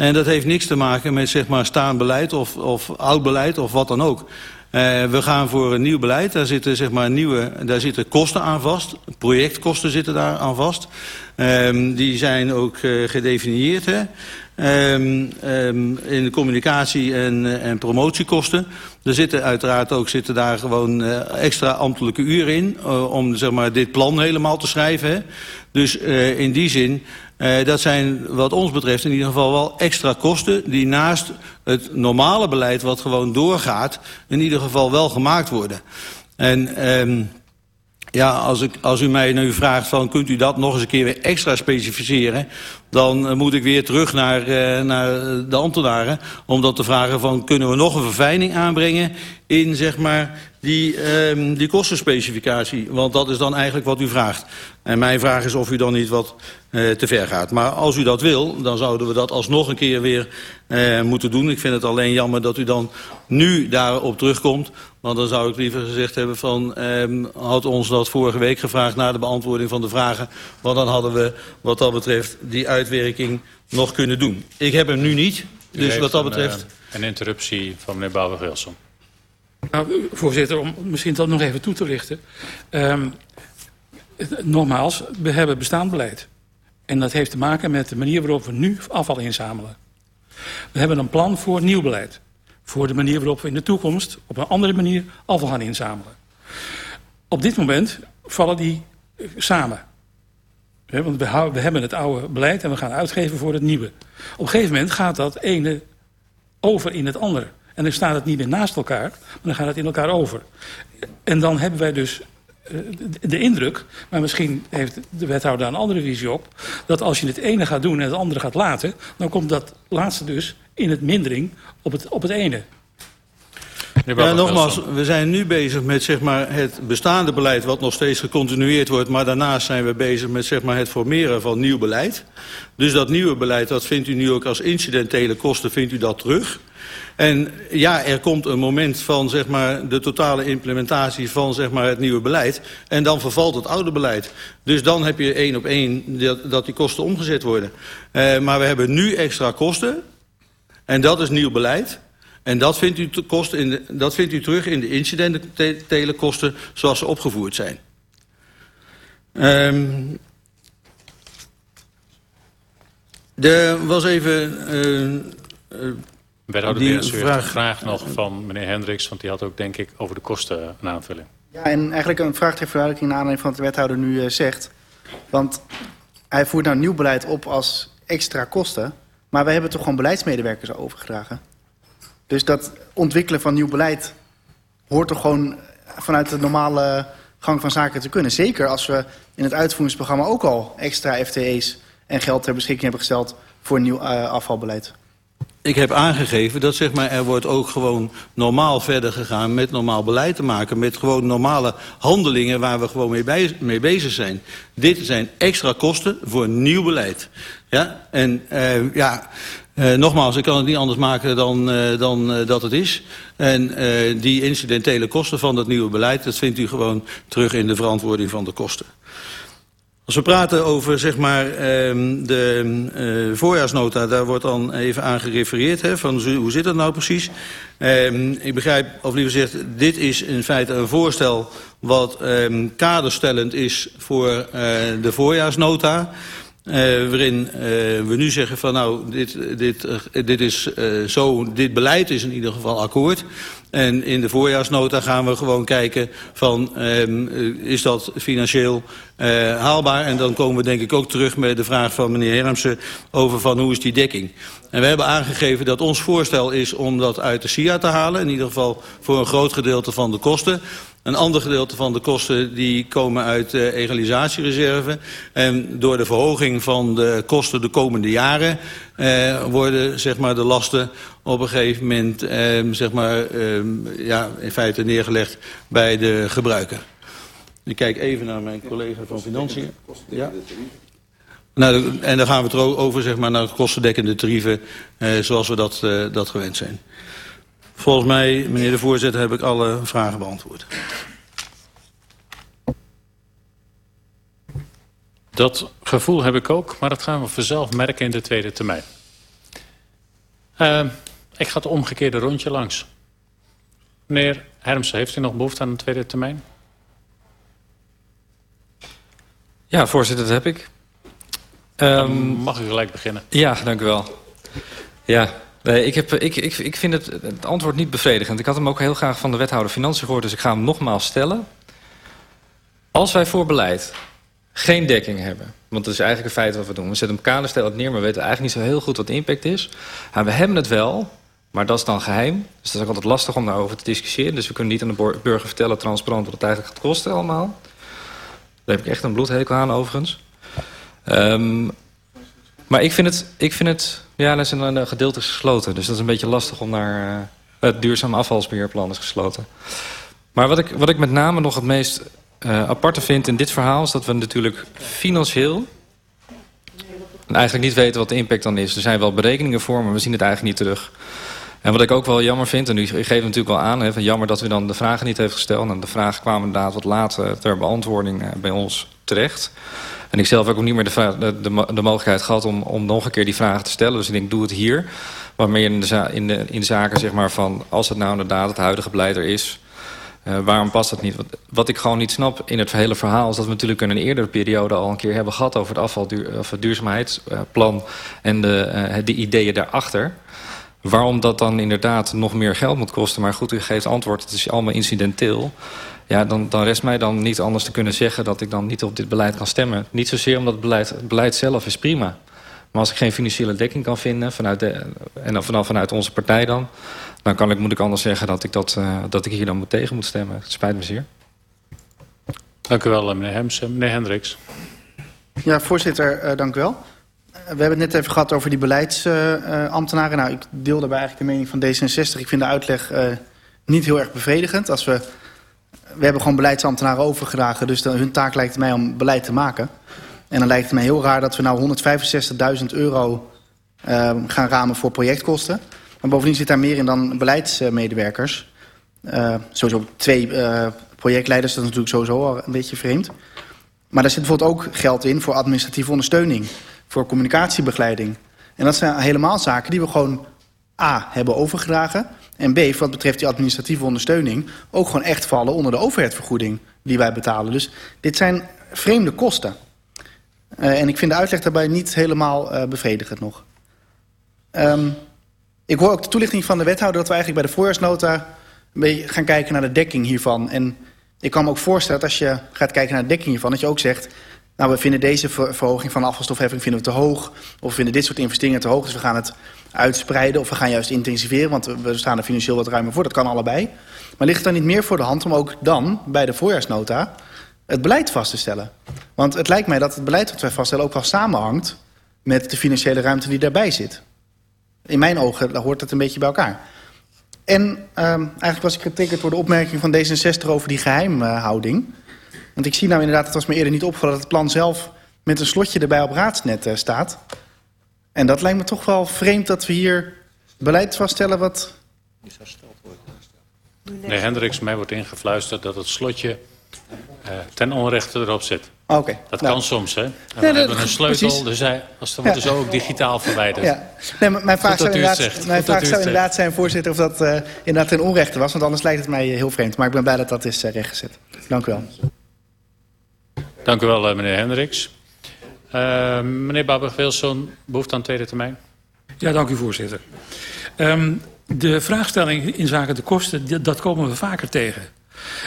En dat heeft niks te maken met zeg maar staand beleid of, of oud beleid of wat dan ook. Uh, we gaan voor een nieuw beleid. Daar zitten, zeg maar, nieuwe, daar zitten kosten aan vast. Projectkosten zitten daar aan vast. Um, die zijn ook uh, gedefinieerd. Hè? Um, um, in de communicatie- en, en promotiekosten. Er zitten uiteraard ook zitten daar gewoon uh, extra ambtelijke uren in... Om zeg maar, dit plan helemaal te schrijven. Hè? Dus in die zin, uh, dat zijn wat ons betreft in ieder geval wel extra kosten... die naast het normale beleid wat gewoon doorgaat... in ieder geval wel gemaakt worden. En... Um, ja, als, als u mij nu vraagt van kunt u dat nog eens een keer weer extra specificeren. Dan uh, moet ik weer terug naar, uh, naar de ambtenaren... om dat te vragen van kunnen we nog een verfijning aanbrengen... in zeg maar, die, uh, die kostenspecificatie. Want dat is dan eigenlijk wat u vraagt. En mijn vraag is of u dan niet wat uh, te ver gaat. Maar als u dat wil, dan zouden we dat alsnog een keer weer moeten doen. Ik vind het alleen jammer dat u dan nu daarop terugkomt. Want dan zou ik liever gezegd hebben van... Um, had ons dat vorige week gevraagd na de beantwoording van de vragen. Want dan hadden we wat dat betreft die uitwerking nog kunnen doen. Ik heb hem nu niet. Dus wat dat betreft... Een, een interruptie van meneer Bouwer-Wilson. Nou, voorzitter, om misschien dat nog even toe te lichten. Um, nogmaals, we hebben bestaand beleid. En dat heeft te maken met de manier waarop we nu afval inzamelen. We hebben een plan voor nieuw beleid. Voor de manier waarop we in de toekomst op een andere manier afval gaan inzamelen. Op dit moment vallen die samen. Want we, hebben het oude beleid en we gaan uitgeven voor het nieuwe. Op een gegeven moment gaat dat ene over in het andere. En dan staat het niet meer naast elkaar, maar dan gaat het in elkaar over. En dan hebben wij dus de indruk, maar misschien heeft de wethouder daar een andere visie op... dat als je het ene gaat doen en het andere gaat laten... dan komt dat laatste dus in het mindering op het, op het ene. Ja, nogmaals, we zijn nu bezig met zeg maar, het bestaande beleid... wat nog steeds gecontinueerd wordt. Maar daarnaast zijn we bezig met zeg maar, het formeren van nieuw beleid. Dus dat nieuwe beleid, dat vindt u nu ook als incidentele kosten vindt u dat terug. En ja, er komt een moment van zeg maar, de totale implementatie van zeg maar, het nieuwe beleid. En dan vervalt het oude beleid. Dus dan heb je één op één dat, dat die kosten omgezet worden. Uh, maar we hebben nu extra kosten. En dat is nieuw beleid. En dat vindt u, kosten in de, dat vindt u terug in de incidentele kosten zoals ze opgevoerd zijn. Um, er was even... Uh, uh, Wethouder vraag... vraag nog van meneer Hendricks... want die had ook, denk ik, over de kosten een aanvulling. Ja, en eigenlijk een vraag ter verduidelijking... naar aanleiding van wat de wethouder nu uh, zegt. Want hij voert nou nieuw beleid op als extra kosten... maar wij hebben toch gewoon beleidsmedewerkers overgedragen? Dus dat ontwikkelen van nieuw beleid... hoort toch gewoon vanuit de normale gang van zaken te kunnen. Zeker als we in het uitvoeringsprogramma ook al extra FTE's... en geld ter beschikking hebben gesteld voor nieuw uh, afvalbeleid ik heb aangegeven dat zeg maar, er wordt ook gewoon normaal verder gegaan met normaal beleid te maken. Met gewoon normale handelingen waar we gewoon mee, bezig zijn. Dit zijn extra kosten voor nieuw beleid. Ja, en uh, ja, uh, nogmaals, ik kan het niet anders maken dan, uh, dan uh, dat het is. En die incidentele kosten van dat nieuwe beleid, dat vindt u gewoon terug in de verantwoording van de kosten. Als we praten over zeg maar, de uh, voorjaarsnota, daar wordt dan even aan gerefereerd. Hè, van hoe zit dat nou precies? Um, ik begrijp, of liever gezegd, dit is in feite een voorstel wat um, kaderstellend is voor de voorjaarsnota. Uh, waarin uh, we nu zeggen van nou, dit, dit, uh, dit, is, zo, dit beleid is in ieder geval akkoord. En in de voorjaarsnota gaan we gewoon kijken van um, is dat financieel haalbaar. En dan komen we denk ik ook terug met de vraag van meneer Hermsen over van hoe is die dekking. En we hebben aangegeven dat ons voorstel is om dat uit de SIA te halen. In ieder geval voor een groot gedeelte van de kosten. Een ander gedeelte van de kosten die komen uit de egalisatiereserve. En door de verhoging van de kosten de komende jaren... Eh, worden zeg maar, de lasten op een gegeven moment eh, zeg maar, eh, ja, in feite neergelegd bij de gebruiker. Ik kijk even naar mijn collega van Financiën. Ja. Nou, en dan gaan we het over zeg maar, naar kostendekkende tarieven eh, zoals we dat, uh, dat gewend zijn. Volgens mij, meneer de voorzitter, heb ik alle vragen beantwoord. Dat gevoel heb ik ook, maar dat gaan we vanzelf merken in de tweede termijn. Uh, ik ga het omgekeerde rondje langs. Meneer Hermsen, heeft u nog behoefte aan een tweede termijn? Ja, voorzitter, dat heb ik. Um, mag u gelijk beginnen. Ja, dank u wel. Ja, Nee, ik, heb, ik, ik, ik vind het, het antwoord niet bevredigend. Ik had hem ook heel graag van de wethouder Financiën gehoord... dus ik ga hem nogmaals stellen. Als wij voor beleid geen dekking hebben... want dat is eigenlijk een feit wat we doen. We zetten hem kader, stellen het neer... maar we weten eigenlijk niet zo heel goed wat de impact is. We hebben het wel, maar dat is dan geheim. Dus dat is ook altijd lastig om daarover te discussiëren. Dus we kunnen niet aan de burger vertellen transparant... wat het eigenlijk gaat kosten allemaal. Daar heb ik echt een bloedhekel aan overigens. Um, Maar ik vind het, ik vind het ja, dat is een, een gedeelte gesloten. Dus dat is een beetje lastig om naar... Uh, het duurzaam afvalsbeheerplan is gesloten. Maar wat ik, wat ik met name nog het meest uh, aparte vind in dit verhaal... is dat we natuurlijk financieel... eigenlijk niet weten wat de impact dan is. Er zijn wel berekeningen voor, maar we zien het eigenlijk niet terug. En wat ik ook wel jammer vind, en u geeft natuurlijk wel aan... Hè, van jammer dat u dan de vragen niet heeft gesteld. En de vragen kwamen inderdaad wat later ter beantwoording uh, bij ons terecht. En ik zelf heb ook niet meer de, vraag, de, de, de, mogelijkheid gehad om, om nog een keer die vragen te stellen. Dus ik denk, doe het hier. Waarmee in de, in de, in zaken zeg maar van... als het nou inderdaad het huidige beleid er is... Uh, waarom past dat niet? Wat, ik gewoon niet snap in het hele verhaal... is dat we natuurlijk in een eerdere periode al een keer hebben gehad... over het afvalduur, of het duurzaamheidsplan en de, uh, de ideeën daarachter. Waarom dat dan inderdaad nog meer geld moet kosten. Maar goed, u geeft antwoord, het is allemaal incidenteel. Ja, dan, dan rest mij dan niet anders te kunnen zeggen... dat ik dan niet op dit beleid kan stemmen. Niet zozeer omdat het beleid, het beleid zelf is prima. Maar als ik geen financiële dekking kan vinden... Vanuit de, en dan vanaf vanuit onze partij dan... dan kan ik, moet ik anders zeggen dat ik, dat, uh, dat ik hier dan moet tegen moet stemmen. Het spijt me zeer. Dank u wel, meneer Hemsen. Meneer Hendricks. Ja, voorzitter, uh, dank u wel. We hebben het net even gehad over die beleidsambtenaren. Uh, nou, ik deel daarbij eigenlijk de mening van D66. Ik vind de uitleg uh, niet heel erg bevredigend. Als we, we hebben gewoon beleidsambtenaren overgedragen... dus hun taak lijkt mij om beleid te maken. En dan lijkt het mij heel raar dat we nou 165.000 euro uh, gaan ramen voor projectkosten. Maar bovendien zit daar meer in dan beleidsmedewerkers. Uh, sowieso twee uh, projectleiders, dat is natuurlijk sowieso al een beetje vreemd. Maar daar zit bijvoorbeeld ook geld in voor administratieve ondersteuning. Voor communicatiebegeleiding. En dat zijn helemaal zaken die we gewoon A, hebben overgedragen. En B, wat betreft die administratieve ondersteuning... ook gewoon echt vallen onder de overheidsvergoeding die wij betalen. Dus dit zijn vreemde kosten. Uh, en ik vind de uitleg daarbij niet helemaal uh, bevredigend nog. Um, ik hoor ook de toelichting van de wethouder... dat we eigenlijk bij de voorjaarsnota gaan kijken naar de dekking hiervan. En ik kan me ook voorstellen dat als je gaat kijken naar de dekking hiervan... dat je ook zegt, nou we vinden deze verhoging van afvalstofheffing vinden we te hoog... of we vinden dit soort investeringen te hoog, dus we gaan het uitspreiden... of we gaan juist intensiveren, want we staan er financieel wat ruimer voor. Dat kan allebei. Maar ligt het dan niet meer voor de hand om ook dan bij de voorjaarsnota het beleid vast te stellen. Want het lijkt mij dat het beleid dat wij vaststellen ook wel samenhangt... met de financiële ruimte die daarbij zit. In mijn ogen hoort het een beetje bij elkaar. En uh, eigenlijk was ik getriggerd door de opmerking van D66 over die geheimhouding. Want ik zie nou inderdaad, het was me eerder niet opgevallen... dat het plan zelf met een slotje erbij op raadsnet uh, staat. En dat lijkt me toch wel vreemd dat we hier beleid vaststellen wat... Meneer Hendricks, mij wordt ingefluisterd dat het slotje uh, ten onrechte erop zit. Oh, Oké. Okay. Dat nou. kan soms, hè? En we nee, hebben een sleutel, precies. dus hij, als dan wordt ja. zo ook digitaal verwijderd. Ja. Nee, mijn vraag zou inderdaad, mijn vraag zou inderdaad zijn, voorzitter, of dat uh, inderdaad ten onrechte was. Want anders lijkt het mij heel vreemd. Maar ik ben blij dat dat is uh, rechtgezet. Dank u wel. Dank u wel, meneer Hendricks. Uh, meneer Babber-Wilson, behoefte aan tweede termijn. Ja, dank u, voorzitter. Um, de vraagstelling in zaken de kosten, dat komen we vaker tegen.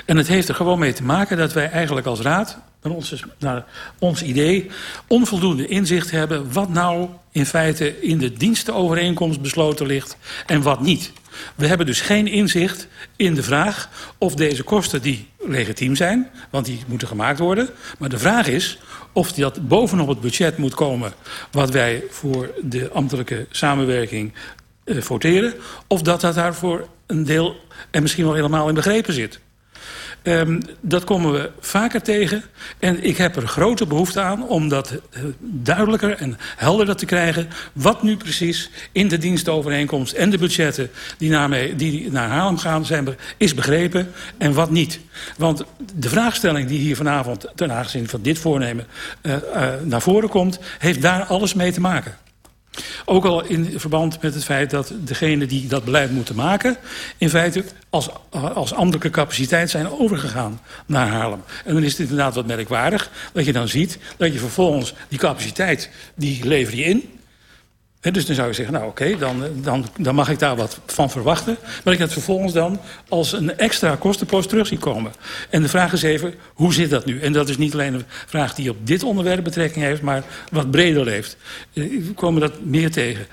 En het heeft er gewoon mee te maken dat wij eigenlijk als raad... naar ons, naar ons idee onvoldoende inzicht hebben... wat nou in feite in de dienstenovereenkomst besloten ligt en wat niet. We hebben dus geen inzicht in de vraag of deze kosten die legitiem zijn... want die moeten gemaakt worden. Maar de vraag is of dat bovenop het budget moet komen... wat wij voor de ambtelijke samenwerking voteren... of dat dat daar voor een deel en misschien wel helemaal in begrepen zit. Um, dat komen we vaker tegen. En ik heb er grote behoefte aan om dat uh, duidelijker en helderder te krijgen... wat nu precies in de dienstovereenkomst en de budgetten die naar, mee, die naar Haarlem gaan... Zijn, is begrepen en wat niet. Want de vraagstelling die hier vanavond ten aanzien van dit voornemen uh, uh, naar voren komt... heeft daar alles mee te maken. Ook al in verband met het feit dat degenen die dat beleid moeten maken... in feite als, als ambtelijke capaciteit zijn overgegaan naar Haarlem. En dan is het inderdaad wat merkwaardig dat je dan ziet... dat je vervolgens die capaciteit, die lever je in... Dus dan zou je zeggen, nou oké, dan, dan, dan mag ik daar wat van verwachten. Maar ik het vervolgens dan als een extra kostenpost terug zien komen. En de vraag is even, hoe zit dat nu? En dat is niet alleen een vraag die op dit onderwerp betrekking heeft... maar wat breder leeft. We komen dat meer tegen.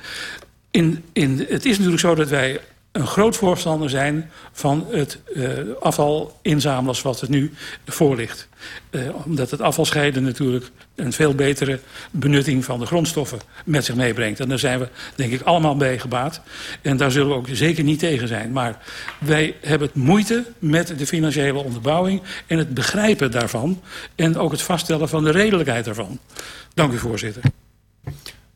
In, in, het is natuurlijk zo dat wij een groot voorstander zijn van het uh, afval inzamelen zoals het nu voor ligt. Uh, omdat het afvalscheiden natuurlijk een veel betere benutting van de grondstoffen met zich meebrengt. En daar zijn we denk ik allemaal bij gebaat. En daar zullen we ook zeker niet tegen zijn. Maar wij hebben het moeite met de financiële onderbouwing en het begrijpen daarvan. En ook het vaststellen van de redelijkheid daarvan. Dank u voorzitter.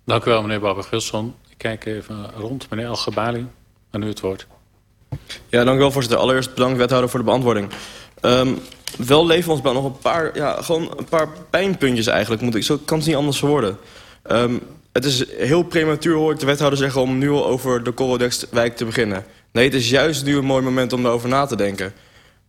Dank u wel meneer Babber-Gilson. Ik kijk even rond. Meneer Algebali, aan u het woord. Ja, dank u wel voorzitter. Allereerst bedankt wethouder voor de beantwoording. Um, wel leven ons bij nog een paar, ja, gewoon een paar pijnpuntjes eigenlijk. Moet ik, zo kan het niet anders worden. Um, het is heel prematuur hoor ik de wethouder zeggen om nu al over de Corodex-wijk te beginnen. Nee, het is juist nu een mooi moment om daarover na te denken.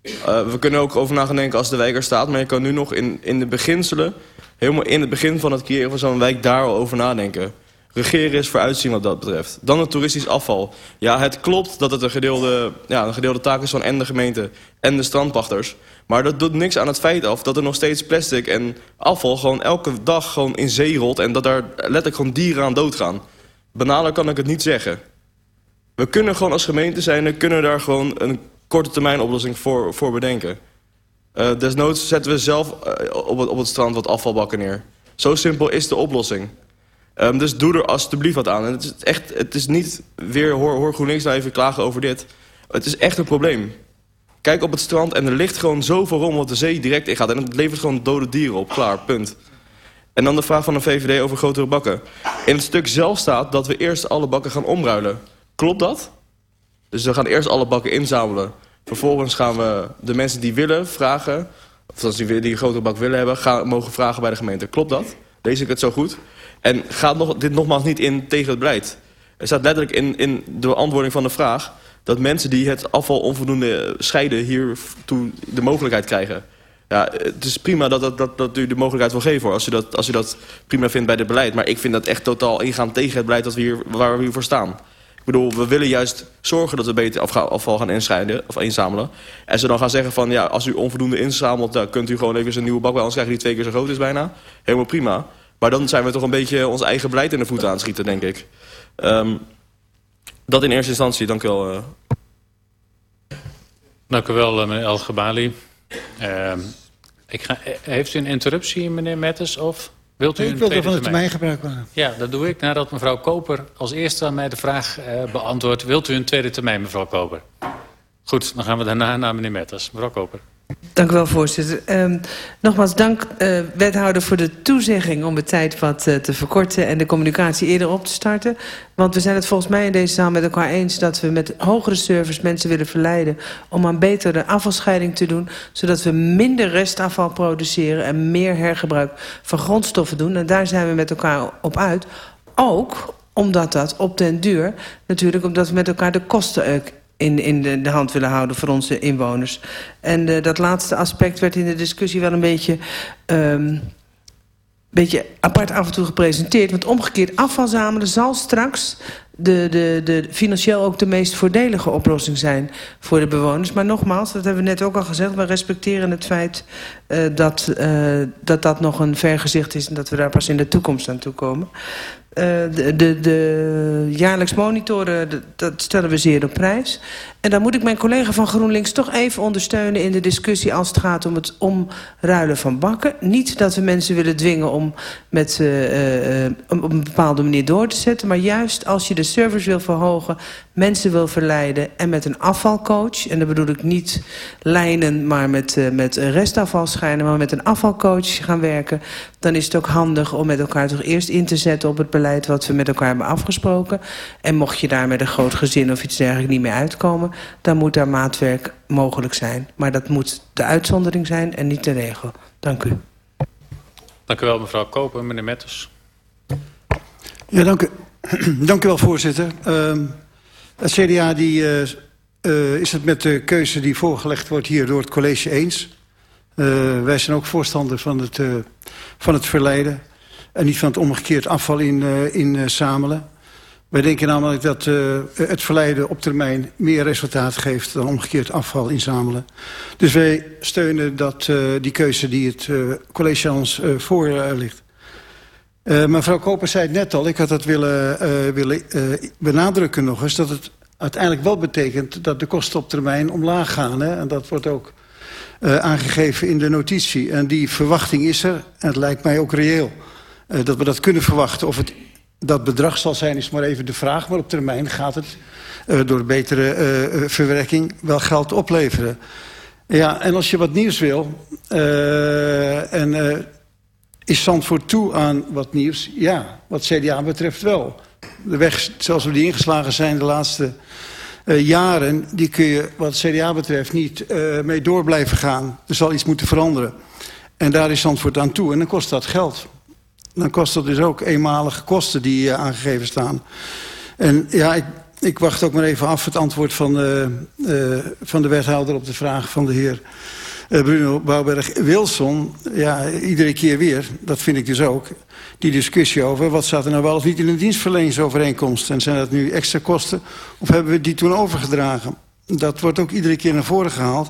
Uh, we kunnen ook over na als de wijk er staat. Maar je kan nu nog in, in de beginselen, helemaal in het begin van het creëren van zo'n wijk daar al over nadenken. Regeren is vooruitzien wat dat betreft. Dan het toeristisch afval. Ja, het klopt dat het een gedeelde, ja, een gedeelde taak is van en de gemeente en de strandpachters. Maar dat doet niks aan het feit af dat er nog steeds plastic en afval gewoon elke dag gewoon in zee rolt. En dat daar letterlijk gewoon dieren aan doodgaan. Banaler kan ik het niet zeggen. We kunnen gewoon als gemeente zijn, en kunnen daar gewoon een korte termijn oplossing voor, voor bedenken. Uh, desnoods zetten we zelf uh, op, het, op het strand wat afvalbakken neer. Zo simpel is de oplossing. Um, dus doe er alstublieft wat aan. Het is echt, het is niet weer, hoor, hoor GroenLinks nou even klagen over dit. Het is echt een probleem. Kijk op het strand en er ligt gewoon zoveel rom wat de zee direct ingaat. En het levert gewoon dode dieren op. Klaar, punt. En dan de vraag van de VVD over grotere bakken. In het stuk zelf staat dat we eerst alle bakken gaan omruilen. Klopt dat? Dus we gaan eerst alle bakken inzamelen. Vervolgens gaan we de mensen die willen vragen... of als die, die een grotere bak willen hebben... Mogen vragen bij de gemeente. Klopt dat? Lees ik het zo goed? En gaat nog, dit nogmaals niet in tegen het beleid. Er staat letterlijk in, in de beantwoording van de vraag... dat mensen die het afval onvoldoende scheiden... hiertoe de mogelijkheid krijgen. Ja, het is prima dat, dat, dat, dat u de mogelijkheid wil geven... Als, u dat, als u dat prima vindt bij het beleid. Maar ik vind dat echt totaal ingaan tegen het beleid dat we hier, waar we hier voor staan. Ik bedoel, we willen juist zorgen dat we beter afval gaan inscheiden, of inzamelen. En ze dan gaan zeggen van, ja, als u onvoldoende inzamelt... dan kunt u gewoon even een nieuwe bak bij ons krijgen die twee keer zo groot is bijna. Helemaal prima. Maar dan zijn we toch een beetje ons eigen beleid in de voeten aan het schieten, denk ik. Um, dat in eerste instantie, dank u wel. Uh... Dank u wel, uh, meneer El. Uh, ik ga, eh, heeft u een interruptie, meneer Mettes, of wilt u nee, een Ik wil van de termijn gebruiken. Ja, dat doe ik nadat mevrouw Koper als eerste aan mij de vraag uh, beantwoordt. Wilt u een tweede termijn, mevrouw Koper? Goed, dan gaan we daarna naar meneer Mettes. Mevrouw Koper. Dank u wel, voorzitter. Um, nogmaals dank, uh, wethouder, voor de toezegging om de tijd wat uh, te verkorten en de communicatie eerder op te starten. Want we zijn het volgens mij in deze zaal met elkaar eens dat we met hogere service mensen willen verleiden om aan betere afvalscheiding te doen, zodat we minder restafval produceren en meer hergebruik van grondstoffen doen. En daar zijn we met elkaar op uit. Ook omdat dat op den duur natuurlijk omdat we met elkaar de kosten in, in de, de, hand willen houden voor onze inwoners. En uh, dat laatste aspect werd in de discussie wel een beetje... Um, beetje apart af en toe gepresenteerd. Want omgekeerd afval zamelen zal straks de, de, de financieel ook de meest voordelige oplossing zijn voor de bewoners. Maar nogmaals, dat hebben we net ook al gezegd... we respecteren het feit uh, dat, uh, dat dat nog een vergezicht is... en dat we daar pas in de toekomst aan toe komen. De, de, de jaarlijks monitoren, dat stellen we zeer op prijs. En dan moet ik mijn collega van GroenLinks toch even ondersteunen... in de discussie als het gaat om het omruilen van bakken. Niet dat we mensen willen dwingen om met, uh, uh, op een bepaalde manier door te zetten... maar juist als je de service wil verhogen, mensen wil verleiden... en met een afvalcoach, en dan bedoel ik niet lijnen... maar met, uh, met restafvalschijnen, maar met een afvalcoach gaan werken... dan is het ook handig om met elkaar toch eerst in te zetten op het beleid... wat we met elkaar hebben afgesproken. En mocht je daar met een groot gezin of iets dergelijks niet mee uitkomen... dan moet daar maatwerk mogelijk zijn. Maar dat moet de uitzondering zijn en niet de regel. Dank u. Dank u wel, mevrouw Koper. Meneer Metters. Ja, dank u. dank u wel, voorzitter. Uh, het CDA die, uh, uh, is het met de keuze die voorgelegd wordt hier door het college eens. Uh, wij zijn ook voorstander van het, van het verleiden. En niet van het omgekeerd afval in, in zamelen. Wij denken namelijk dat het verleiden op termijn meer resultaat geeft dan omgekeerd afval inzamelen. Dus wij steunen dat, die keuze die het college ons voor ligt. Mevrouw Koper zei het net al, ik had dat willen, willen benadrukken nog eens... dat het uiteindelijk wel betekent dat de kosten op termijn omlaag gaan. Hè? En dat wordt ook aangegeven in de notitie. En die verwachting is er. En het lijkt mij ook reëel dat we dat kunnen verwachten. Of het dat bedrag zal zijn, is maar even de vraag. Maar op termijn gaat het door betere verwerking wel geld opleveren. Ja, en als je wat nieuws wil... En is Zandvoort toe aan wat nieuws? Ja, wat CDA betreft wel. De weg zoals we die ingeslagen zijn de laatste uh, jaren... die kun je wat CDA betreft niet uh, mee door blijven gaan. Er zal iets moeten veranderen. En daar is Zandvoort aan toe. En dan kost dat geld. Dan kost dat dus ook eenmalige kosten die uh, aangegeven staan. En ja, ik, ik wacht ook maar even af het antwoord van, uh, uh, van de wethouder op de vraag van de heer Bruno Bouwberg-Wilson. Ja, iedere keer weer, dat vind ik dus ook, die discussie over wat staat er nou wel of niet in een dienstverleningsovereenkomst. En zijn dat nu extra kosten of hebben we die toen overgedragen? Dat wordt ook iedere keer naar voren gehaald.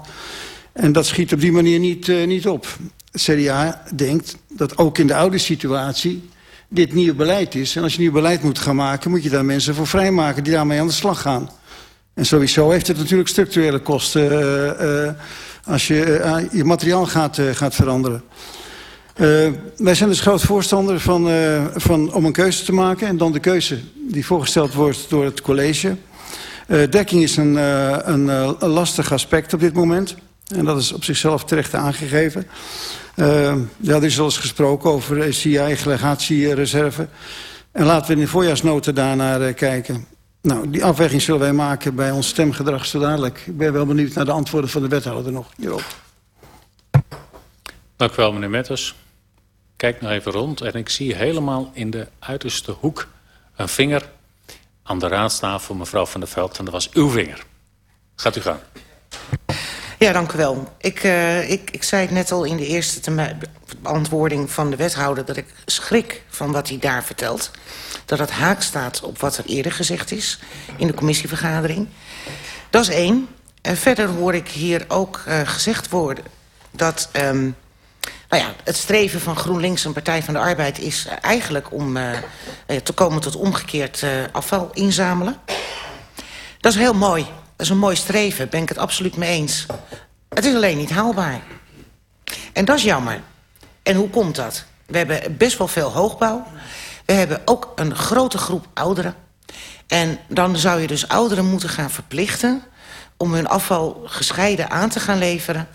En dat schiet op die manier niet, uh, niet op. Het CDA denkt dat ook in de oude situatie dit nieuw beleid is. En als je nieuw beleid moet gaan maken... moet je daar mensen voor vrijmaken die daarmee aan de slag gaan. En sowieso heeft het natuurlijk structurele kosten... Uh, als je uh, je materiaal gaat, uh, gaat veranderen. Uh, wij zijn dus groot voorstander van, van, om een keuze te maken... en dan de keuze die voorgesteld wordt door het college. Dekking is een, een, lastig aspect op dit moment... En dat is op zichzelf terecht aangegeven. Ja, er is al eens gesproken over CIA-legatiereserve. En laten we in de voorjaarsnota daarnaar kijken. Nou, die afweging zullen wij maken bij ons stemgedrag zo dadelijk. Ik ben wel benieuwd naar de antwoorden van de wethouder nog hierop. Dank u wel, meneer Metters. Kijk nog even rond en ik zie helemaal in de uiterste hoek een vinger aan de raadstafel, mevrouw van der Veld. En dat was uw vinger. Gaat u gaan. Ja, dank u wel. Ik, uh, ik, ik zei het net al in de eerste beantwoording van de wethouder... dat ik schrik van wat hij daar vertelt. Dat het haak staat op wat er eerder gezegd is in de commissievergadering. Dat is één. En verder hoor ik hier ook uh, gezegd worden dat... Um, nou ja, het streven van GroenLinks en Partij van de Arbeid is eigenlijk om uh, te komen tot omgekeerd afval inzamelen. Dat is heel mooi. Dat is een mooi streven, ben ik het absoluut mee eens. Het is alleen niet haalbaar. En dat is jammer. En hoe komt dat? We hebben best wel veel hoogbouw. We hebben ook een grote groep ouderen. En dan zou je dus ouderen moeten gaan verplichten... om hun afval gescheiden aan te gaan leveren.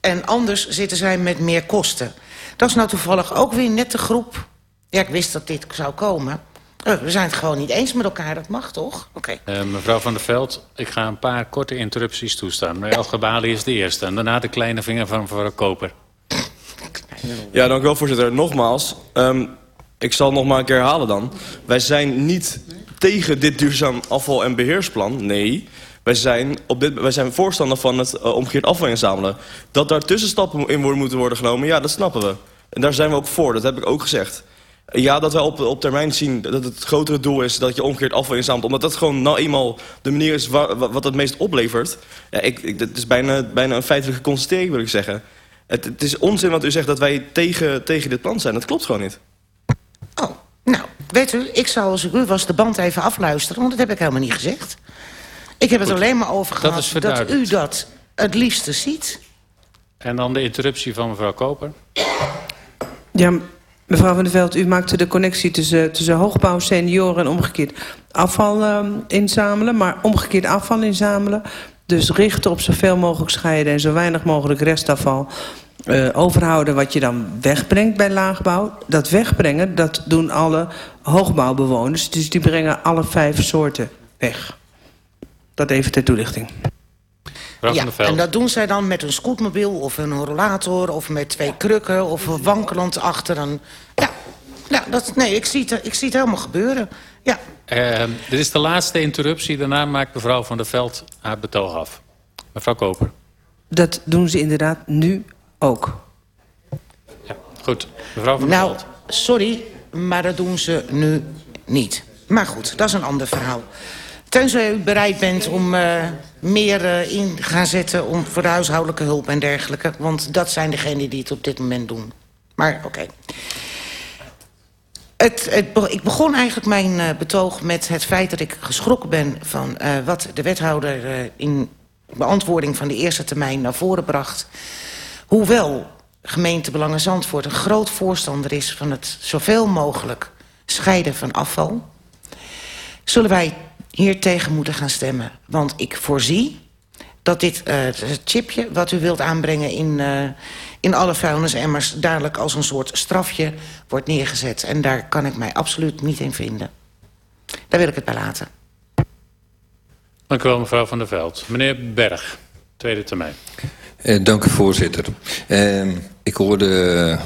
En anders zitten zij met meer kosten. Dat is nou toevallig ook weer net de groep... Ja, ik wist dat dit zou komen... We zijn het gewoon niet eens met elkaar, dat mag toch? Oké. Okay. Uh, mevrouw Van der Veld, ik ga een paar korte interrupties toestaan. Meneer Elgebali is de eerste en daarna de kleine vinger van mevrouw Koper. Ja, dank u wel, voorzitter. Nogmaals, um, ik zal het nog maar een keer herhalen dan. Wij zijn niet tegen dit duurzaam afval- en beheersplan, nee. Wij zijn, op dit, wij zijn voorstander van het uh, omgekeerd afval inzamelen. Dat daar tussenstappen in worden, moeten worden genomen, ja, dat snappen we. En daar zijn we ook voor, dat heb ik ook gezegd. Ja, dat wij op, op termijn zien dat het grotere doel is dat je omgekeerd afval inzamelt. Omdat dat gewoon nou eenmaal de manier is wat het meest oplevert. Ja, ik, ik, dat is bijna, bijna een feitelijke constatering, wil ik zeggen. Het, het is onzin wat u zegt dat wij tegen, tegen dit plan zijn. Dat klopt gewoon niet. Oh, nou, weet u, ik zou als ik u was de band even afluisteren. Want dat heb ik helemaal niet gezegd. Ik heb het alleen maar over gehad dat, dat u dat het liefste ziet. En dan de interruptie van mevrouw Koper. Ja, Mevrouw van der Veld, u maakte de connectie tussen, tussen hoogbouw, senioren en omgekeerd afval uh, inzamelen. Maar omgekeerd afval inzamelen, dus richten op zoveel mogelijk scheiden... en zo weinig mogelijk restafval uh, overhouden wat je dan wegbrengt bij laagbouw. Dat wegbrengen, dat doen alle hoogbouwbewoners. Dus die brengen alle vijf soorten weg. Dat even ter toelichting. Ja, en dat doen zij dan met een scootmobiel of een rollator... of met twee krukken of wankelend achter een... Ja, ja dat, nee, ik zie, het, ik zie het helemaal gebeuren. Ja. Uh, dit is de laatste interruptie. Daarna maakt mevrouw Van der Veld haar betoog af. Mevrouw Koper. Dat doen ze inderdaad nu ook. Ja, goed. Mevrouw Van der nou, Veld. sorry, maar dat doen ze nu niet. Maar goed, dat is een ander verhaal. Tenzij u bereid bent om uh, meer uh, in gaan zetten om voor de huishoudelijke hulp en dergelijke. Want dat zijn degenen die het op dit moment doen. Maar oké. Het, het, ik begon eigenlijk mijn uh, betoog met het feit dat ik geschrokken ben... van uh, wat de wethouder in beantwoording van de eerste termijn naar voren bracht. Hoewel gemeente Belangen Zandvoort een groot voorstander is... van het zoveel mogelijk scheiden van afval... zullen wij hier tegen moeten gaan stemmen. Want ik voorzie dat dit uh, het chipje wat u wilt aanbrengen in, uh, in alle vuilnisemmers... dadelijk als een soort strafje wordt neergezet. En daar kan ik mij absoluut niet in vinden. Daar wil ik het bij laten. Dank u wel, mevrouw Van der Veld. Meneer Berg, tweede termijn. Uh, dank u, voorzitter. Uh, ik hoorde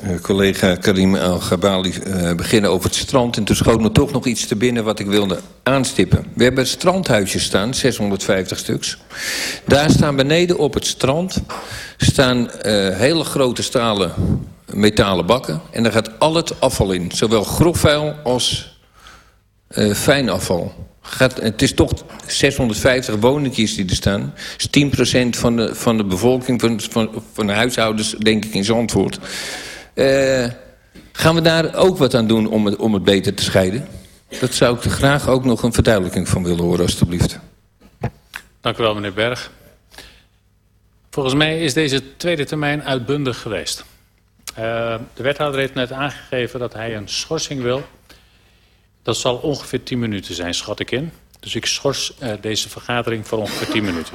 uh, collega Karim El-Gabali uh, beginnen over het strand. En toen schoot me toch nog iets te binnen wat ik wilde aanstippen. We hebben strandhuisjes staan, 650 stuks. Daar staan beneden op het strand staan uh, hele grote stalen metalen bakken. En daar gaat al het afval in. Zowel grofvuil als fijn afval. Het is toch 650 woningjes die er staan. Dus 10% van de, van de bevolking, van, van, de huishoudens, denk ik, in Zandvoort. Uh, gaan we daar ook wat aan doen om het, om het beter te scheiden? Dat zou ik graag ook nog een verduidelijking van willen horen, alstublieft. Dank u wel, meneer Berg. Volgens mij is deze tweede termijn uitbundig geweest. Uh, de wethouder heeft net aangegeven dat hij een schorsing wil. Dat zal ongeveer 10 minuten zijn, schat ik in. Dus ik schors uh, deze vergadering voor ongeveer 10 minuten.